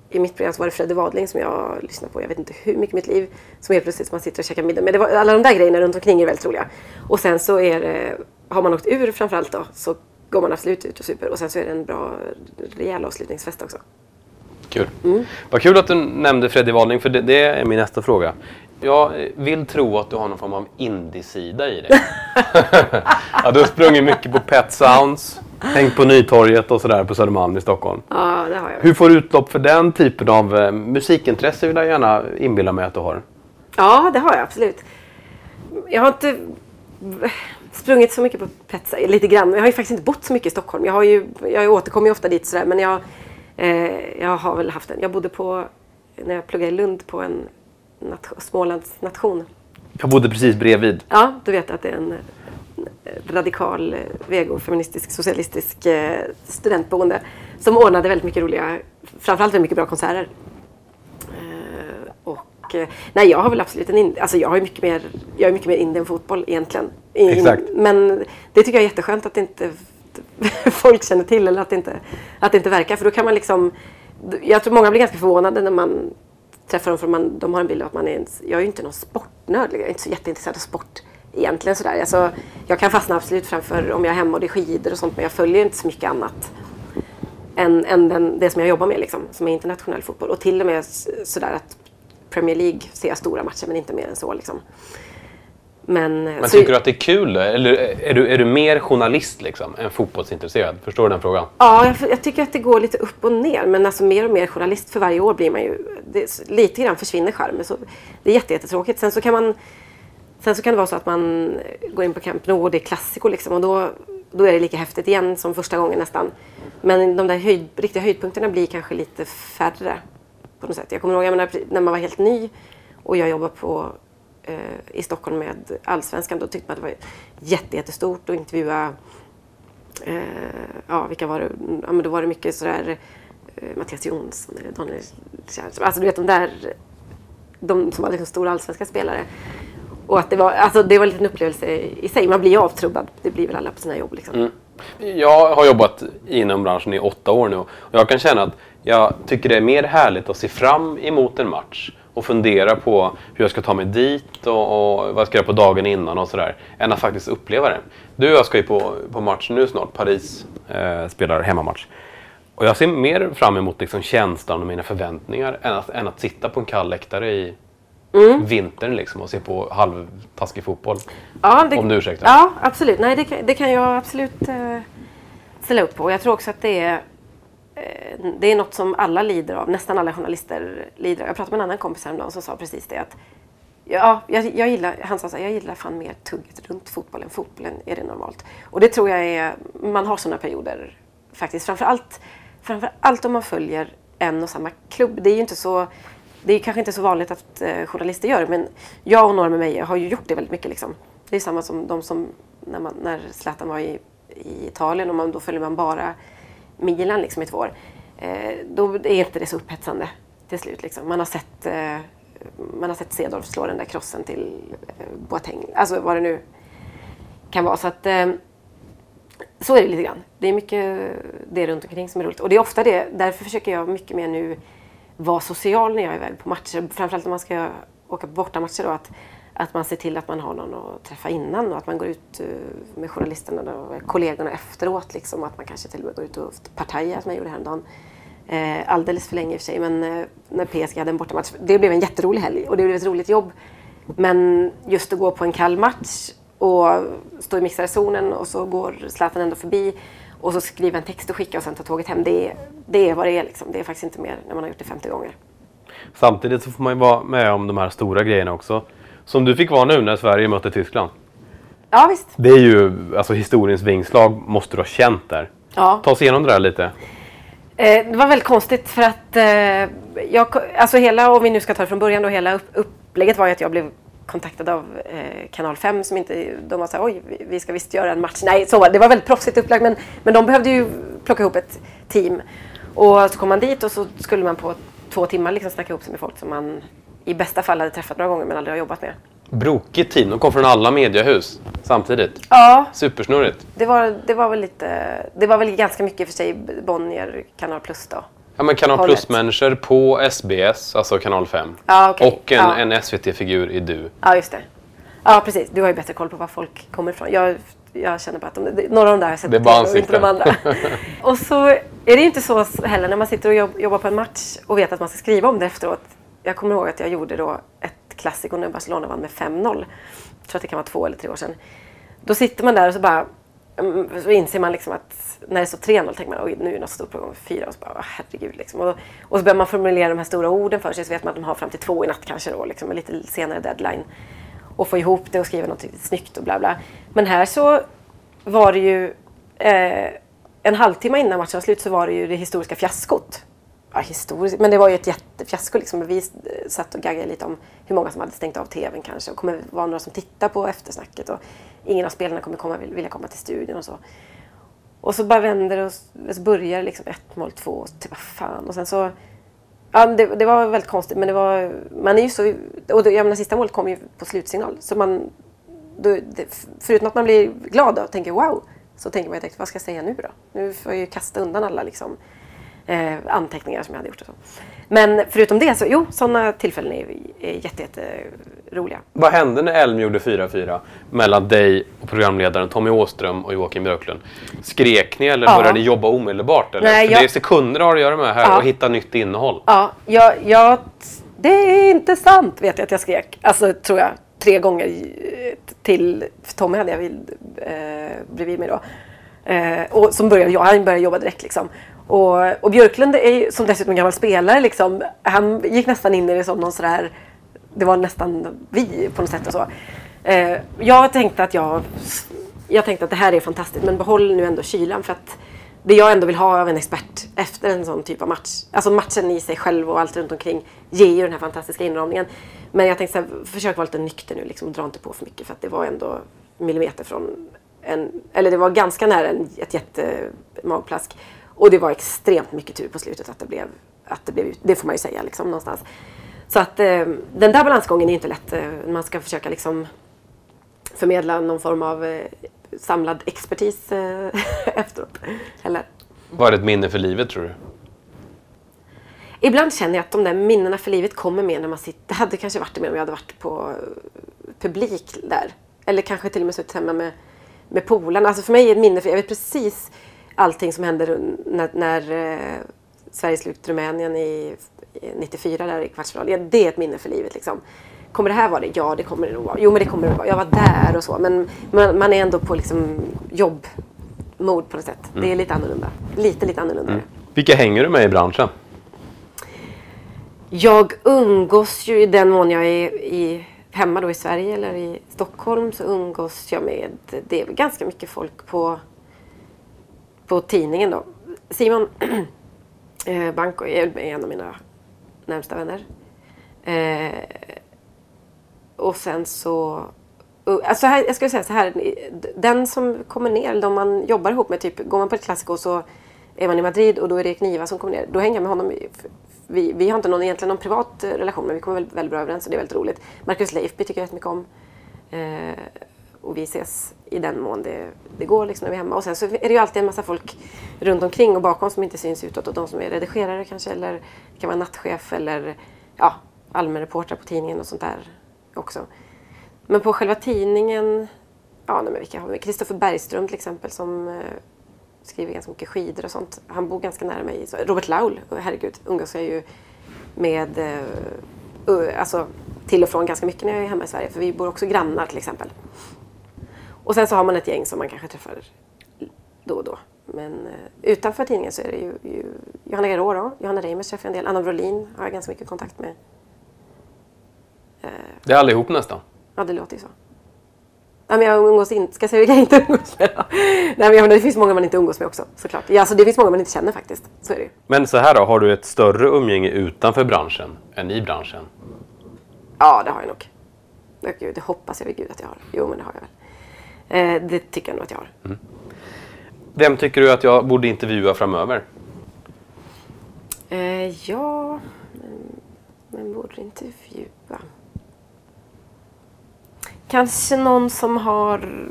i mitt program så var det Fredde Wadling som jag lyssnade på, jag vet inte hur mycket i mitt liv, som helt plötsligt man sitter och käkar middag med. Det var, alla de där grejerna runt omkring är väldigt roliga. Och sen så är det, har man åkt ur framförallt då, så går man absolut ut och super. Och sen så är det en bra, rejäl avslutningsfest också. Kul. Mm. Vad kul att du nämnde Freddy Wadling, för det, det är min nästa fråga. Jag vill tro att du har någon form av indie-sida i dig. ja, du har sprungit mycket på Pet Sounds, hängt på Nytorget och sådär på Södermalm i Stockholm. Ja, det har jag. Hur får du utlopp för den typen av eh, musikintresse vill jag gärna inbilla mig att du har. Ja, det har jag absolut. Jag har inte sprungit så mycket på Petsa, lite grann. Jag har ju faktiskt inte bott så mycket i Stockholm. Jag, har ju, jag återkommer ju ofta dit sådär, men jag, eh, jag har väl haft en. Jag bodde på, när jag pluggade i Lund, på en nat- Smålands nation. Jag bodde precis bredvid. Ja, du vet att det är en radikal, eh, vegofeministisk, socialistisk eh, studentboende som ordnade väldigt mycket roliga, framförallt väldigt mycket bra konserter. Eh, och nej, jag har väl absolut en in, alltså jag har mycket mer, jag är mycket mer indie än fotboll egentligen. Exakt. Men det tycker jag är jätteskönt att inte folk känner till eller att det inte, att det inte verkar. För då kan man liksom, jag tror många blir ganska förvånade när man träffar dem för man, de har en bild av att man är en, jag är ju inte någon sportnörd, jag är inte så jätteintresserad av sport egentligen sådär. Alltså, jag kan fastna absolut framför om jag är hemma och det är skidor och sånt men jag följer inte så mycket annat än, än den, det som jag jobbar med liksom, som är internationell fotboll. Och till och med sådär att Premier League ser jag stora matcher men inte mer än så liksom. Men, Men så- tycker du att det är kul då? Eller är du, är du mer journalist liksom, än fotbollsintresserad? Förstår du den frågan? Ja, jag, jag tycker att det går lite upp och ner. Men alltså mer och mer journalist för varje år blir man ju. Det, lite grann försvinner charmen. Så det är jätte, jättetråkigt. Sen så kan man Sen så kan det vara så att man går in på Camp Nou och det är klassiko liksom. Och då, då är det lika häftigt igen som första gången nästan. Men de där höjd, riktiga höjdpunkterna blir kanske lite färre. På något sätt. Jag kommer ihåg jag menar, när man var helt ny och jag jobbade på, eh, i Stockholm med Allsvenskan. Då tyckte man att det var jätte, jättestort att intervjua eh, ja, vilka var det? Ja, men då var det mycket sådär eh, Mattias Jonsson eller Daniel Tjärnström. Alltså du vet de där, de som var liksom stora allsvenska spelare. Och att det var, alltså det var en liten upplevelse i sig. Man blir ju avtrubbad. Det blir väl alla på sina jobb liksom. Mm. Jag har jobbat inom branschen i åtta år nu och jag kan känna att jag tycker det är mer härligt att se fram emot en match och fundera på hur jag ska ta mig dit och, och vad jag ska göra på dagen innan och sådär. Än att faktiskt uppleva det. Du och jag ska ju på, på match nu snart. Paris eh, spelar hemmamatch. Och jag ser mer fram emot liksom känslan och mina förväntningar än att, än att sitta på en kall läktare i Mm. vintern liksom och se på halvtaskig fotboll. Ja, det, Om du ursäktar. Ja, absolut. Nej, det kan, det kan jag absolut eh, ställa upp på. Jag tror också att det är, eh, det är något som alla lider av. Nästan alla journalister lider av. Jag pratade med en annan kompis häromdagen som sa precis det. Att, ja, jag, jag gillar, han sa så här, jag gillar fan mer tugget runt fotbollen. Fotbollen är det normalt. Och det tror jag är, man har sådana perioder faktiskt. Framförallt, framför allt om man följer en och samma klubb. Det är ju inte så det är kanske inte så vanligt att eh, journalister gör det, men jag och några med mig har ju gjort det väldigt mycket. Liksom. Det är samma som de som när, man, när Zlatan var i, i Italien och man, då följer man bara Milan liksom, i två år. Eh, då är inte det så upphetsande till slut. Liksom. Man har sett eh, man har sett Cedorf slå den där krossen till eh, Boateng, alltså vad det nu kan vara. Så att eh, så är det lite grann. Det är mycket det runt omkring som är roligt. Och det är ofta det, därför försöker jag mycket mer nu vara social när jag är iväg på matcher. Framförallt om man ska åka på bortamatcher då. Att, att man ser till att man har någon att träffa innan och att man går ut eh, med journalisterna och kollegorna efteråt. Liksom, och att man kanske till och med går ut och partajar som jag gjorde häromdagen. Eh, alldeles för länge i och för sig, men eh, när PSG hade en bortamatch. Det blev en jätterolig helg och det blev ett roligt jobb. Men just att gå på en kall match och stå i mixarzonen och så går Zlatan ändå förbi och så skriva en text och skicka och sen ta tåget hem. Det är, det är vad det är. Liksom. Det är faktiskt inte mer när man har gjort det 50 gånger. Samtidigt så får man ju vara med om de här stora grejerna också. Som du fick vara nu när Sverige mötte Tyskland. Ja, visst. Det är ju alltså historiens vingslag måste du ha känt där. Ja. Ta oss igenom det där lite. Eh, det var väldigt konstigt för att eh, jag, alltså hela, om vi nu ska ta det från början då, hela upp, upplägget var ju att jag blev kontaktad av eh, Kanal 5 som inte, de var såhär, oj vi- ska visst göra en match. Nej, så. Det var väldigt proffsigt upplagt men, men de behövde ju plocka ihop ett team. Och så kom man dit och så skulle man på två timmar liksom snacka ihop sig med folk som man i bästa fall hade träffat några gånger men aldrig har jobbat med. Brokigt team. De kom från alla mediehus samtidigt. Ja, Supersnurrigt. det var, det var väl lite, det var väl ganska mycket för sig Bonnier, Kanal Plus då. Ja, men Kanal. Plus-människor på SBS, alltså kanal 5. Ja, okej. Och en, Ja. en SVT-figur i Du. Ja, just det. Ja, precis. Du har ju bättre koll på var folk kommer ifrån. Jag, jag känner bara att de, några av de där har jag sett Det är och inte de andra. och så är det ju inte så heller när man sitter och jobb, jobbar på en match och vet att man ska skriva om det efteråt. Jag kommer ihåg att jag gjorde då ett klassiker när Barcelona vann med 5-0. Jag tror att det kan vara två eller tre år sedan. Då sitter man där och så bara Mm, så inser man liksom att när det står 3-0 tänker man oj nu är det något stort på gång för 4 och så bara herregud liksom. Och, och så börjar man formulera de här stora orden för sig så vet man att de har fram till två i natt kanske då liksom med lite senare deadline. Och få ihop det och skriva något riktigt snyggt och bla bla. Men här så var det ju eh, en halvtimme innan matchen var slut så var det ju det historiska fiaskot. Ja, historiskt, men det var ju ett jättefiasko liksom. Vi satt och gaggade lite om hur många som hade stängt av tvn kanske och kommer vara några som tittar på eftersnacket och ingen av spelarna kommer komma, vilja komma till studion och så. Och så bara vänder det och så börjar det liksom ett mål, två och typ vad fan och sen så Ja, det, det var väldigt konstigt men det var, man är ju så, och då, jag menar sista målet kom ju på slutsignal så man, då, det, förutom att man blir glad och tänker wow, så tänker man ju direkt vad ska jag säga nu då? Nu får jag ju kasta undan alla liksom, eh, anteckningar som jag hade gjort och så. Men förutom det så, jo, sådana tillfällen är, är jätte, jätte roliga. Vad hände när Elm gjorde 4-4 mellan dig och programledaren Tommy Åström och Joakim Björklund? Skrek ni eller Ja. började ni jobba omedelbart? Eller? Nej, För jag- det är sekunder har att göra med här Ja. och hitta nytt innehåll. Ja, jag, jag, det är inte sant vet jag att jag skrek. Alltså tror jag tre gånger till Tommy hade jag vid, eh, bredvid mig då. Eh, och som började, ja, han började jobba direkt liksom. Och, och Björklund är som dessutom gammal spelare liksom, han gick nästan in i det som någon sådär, det var nästan vi på något sätt och så. Eh, jag tänkte att jag, jag tänkte att det här är fantastiskt men behåll nu ändå kylan för att det jag ändå vill ha av en expert efter en sån typ av match. Alltså matchen i sig själv och allt runt omkring ger ju den här fantastiska inramningen. Men jag tänkte så här, försök vara lite nykter nu liksom, och dra inte på för mycket för att det var ändå millimeter från en, eller det var ganska nära en, ett jättemagplask. Och det var extremt mycket tur på slutet att det blev, att det blev. Det får man ju säga liksom någonstans. Så att eh, den där balansgången är inte lätt. Eh, man ska försöka liksom förmedla någon form av eh, samlad expertis eh, efteråt. Eller? Var det ett minne för livet tror du? Ibland känner jag att de där minnena för livet kommer med när man sitter. Det hade kanske varit det mer om jag hade varit på eh, publik där. Eller kanske till och med suttit hemma med, med polarna. Alltså för mig är ett minne, för jag vet precis allting som hände när, när eh, Sverige slog ut Rumänien i, i 94 där i kvartsfinal. Ja, det är ett minne för livet liksom. Kommer det här vara det? Ja, det kommer det nog vara. Jo, men det kommer det vara. Jag var där och så. Men man, man är ändå på liksom jobbmode på något sätt. Det är lite annorlunda. Lite, lite annorlunda. Vilka hänger du med i branschen? Jag umgås ju i den mån jag är i, hemma då i Sverige eller i Stockholm så umgås jag med, det är ganska mycket folk på, på tidningen då. Simon eh, Banko är en av mina närmsta vänner. Eh, och sen så Alltså här, jag skulle säga så här, den som kommer ner, de man jobbar ihop med, typ går man på ett klassiko så är man i Madrid och då är det Kniva som kommer ner. Då hänger jag med honom. Vi, vi har inte någon, egentligen någon privat eh, relation men vi kommer väldigt, väldigt bra överens och det är väldigt roligt. Marcus Leifby tycker jag jättemycket om. Eh, och vi ses i den mån det, det går liksom när vi är hemma. Och sen så är det ju alltid en massa folk runt omkring och bakom som inte syns utåt. Och de som är redigerare kanske eller det kan vara nattchef eller ja, allmän reporter på tidningen och sånt där också. Men på själva tidningen, ja nej, men vilka har vi? Kristoffer Bergström till exempel som eh, skriver ganska mycket skidor och sånt. Han bor ganska nära mig. Så Robert Laul, herregud, umgås jag ju med eh, alltså, till och från ganska mycket när jag är hemma i Sverige. För vi bor också grannar till exempel. Och sen så har man ett gäng som man kanske träffar då och då. Men eh, utanför tidningen så är det ju, ju Johanna Garå Johanna Reimers träffar jag en del. Anna Brolin har jag ganska mycket kontakt med. Det är allihop nästan. Ja, det låter ju så. Ja, men jag umgås inte. Ska jag säga vilka jag inte umgås med då? Nej, men jag menar, det finns många man inte umgås med också såklart. Ja, alltså, det finns många man inte känner faktiskt. Så är det ju. Men så här då, har du ett större umgänge utanför branschen än i branschen? Ja, det har jag nog. Det hoppas jag vid Gud att jag har. Jo, men det har jag väl. Eh, det tycker jag nog att jag har. Vem tycker du att jag borde intervjua framöver? Eh, ja, men, men borde intervjua? Kanske någon som har...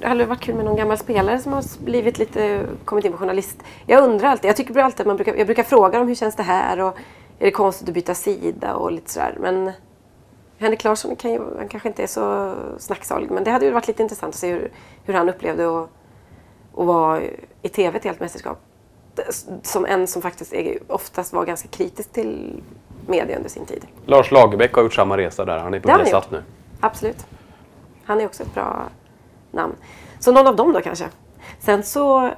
Det hade varit kul med någon gammal spelare som har blivit lite, kommit in på journalist. Jag undrar alltid, jag tycker alltid att man brukar, jag brukar fråga dem hur känns det här och är det konstigt att byta sida och lite sådär. Men Henrik Larsson kan ju, han kanske inte är så snacksalig men det hade ju varit lite intressant att se hur, hur han upplevde att, att vara i tv ett helt mästerskap. Som en som faktiskt är, oftast var ganska kritisk till media under sin tid. Lars Lagerbäck har gjort samma resa där. Han är på Viasat nu. Absolut. Han är också ett bra namn. Så någon av dem då kanske. Sen så,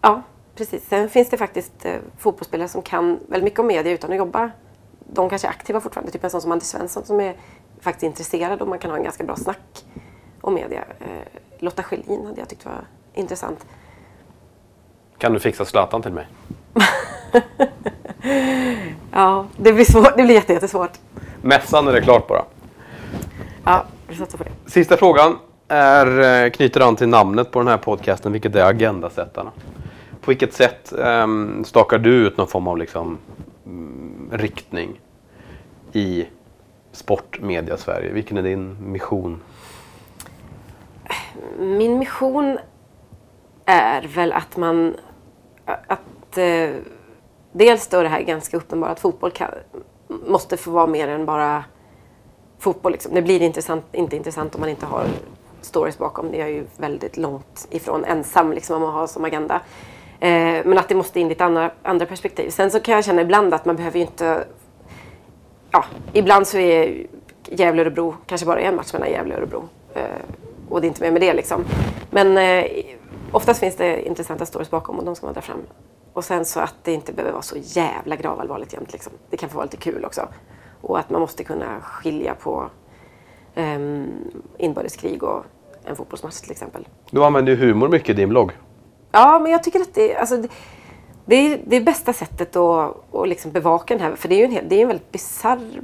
ja precis. Sen finns det faktiskt eh, fotbollsspelare som kan väldigt mycket om media utan att jobba. De kanske är aktiva fortfarande. Typ en sån som Anders Svensson som är faktiskt intresserad och man kan ha en ganska bra snack om media. Eh, Lotta Schelin hade jag tyckt var intressant. Kan du fixa Zlatan till mig? Ja, det blir, svårt. Det blir jätte- jättesvårt. Mässan är det klart bara. Ja, vi satsar på det. Sista frågan är, eh, knyter an till namnet på den här podcasten, vilket är Agendasättarna. På vilket sätt um, stakar du ut någon form av liksom, mm, riktning i sportmedia Sverige? Vilken är din mission? Min mission är väl att man... Att, eh, dels då det här ganska uppenbara att fotboll kan, måste få vara mer än bara fotboll. Liksom. Det blir intressant, inte intressant om man inte har stories bakom. Det är jag ju väldigt långt ifrån ensam liksom, om att ha som agenda. Eh, men att det måste in lite andra, andra perspektiv. Sen så kan jag känna ibland att man behöver ju inte... Ja, ibland så är Gävle-Örebro kanske bara en match mellan Gävle och Örebro. Eh, och det är inte mer med det liksom. Men eh, oftast finns det intressanta stories bakom och de ska man dra fram. Och sen så att det inte behöver vara så jävla gravallvarligt jämt. Liksom. Det kan få vara lite kul också. Och att man måste kunna skilja på um, inbördeskrig och en fotbollsmatch till exempel. Du använder ju humor mycket i din blogg. Ja, men jag tycker att det, alltså, det, det, är, det är bästa sättet att, att liksom bevaka den här. För det är ju en, hel- det är en väldigt bisarr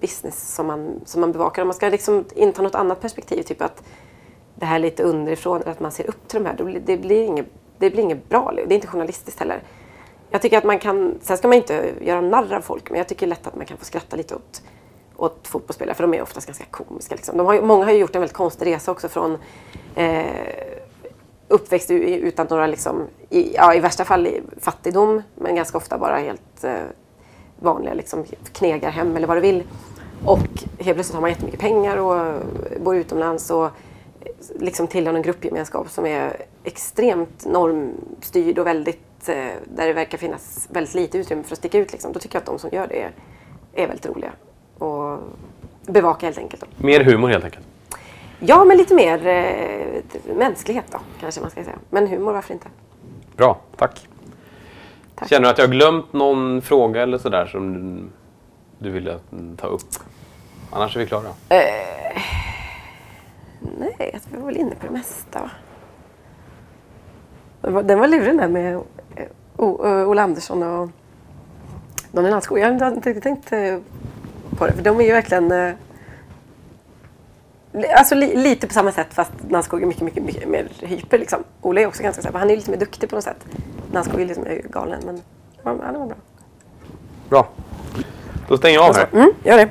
business som man, som man bevakar. Om man ska liksom inta något annat perspektiv, typ att det här är lite underifrån, att man ser upp till de här, då blir, det, blir inget, det blir inget bra. Det är inte journalistiskt heller. Jag tycker att man kan, sen ska man inte göra narr av folk, men jag tycker lätt att man kan få skratta lite åt, åt fotbollsspelare, för de är oftast ganska komiska. Liksom. De har, många har ju gjort en väldigt konstig resa också från eh, uppväxt utan några, liksom, i, ja, i värsta fall i fattigdom, men ganska ofta bara helt eh, vanliga liksom, knegarhem eller vad du vill. Och helt plötsligt har man jättemycket pengar och bor utomlands och eh, liksom tillhör en gruppgemenskap som är extremt normstyrd och väldigt, eh, där det verkar finnas väldigt lite utrymme för att sticka ut. Liksom. Då tycker jag att de som gör det är, är väldigt roliga. Och bevaka helt enkelt. Mer humor helt enkelt. Ja, men lite mer eh, mänsklighet då, kanske man ska säga. Men humor, varför inte? Bra, tack. Tack. Känner du att jag har glömt någon fråga eller sådär som du vill ta upp? Annars är vi klara. Nej, jag vi var väl inne på det mesta. va? Den var- lurig den där med eh, O- eh, Ola Andersson och Daniel Landskog. Jag har inte riktigt tänkt eh, på det, för de är ju verkligen eh, li- Alltså li, lite på samma sätt fast Landskog är mycket, mycket, mycket mer hyper liksom. Ola är också ganska så här, han är lite mer duktig på något sätt. Landskog är lite mer galen men han var bra. Bra. Då stänger jag av här. Mm, gör det.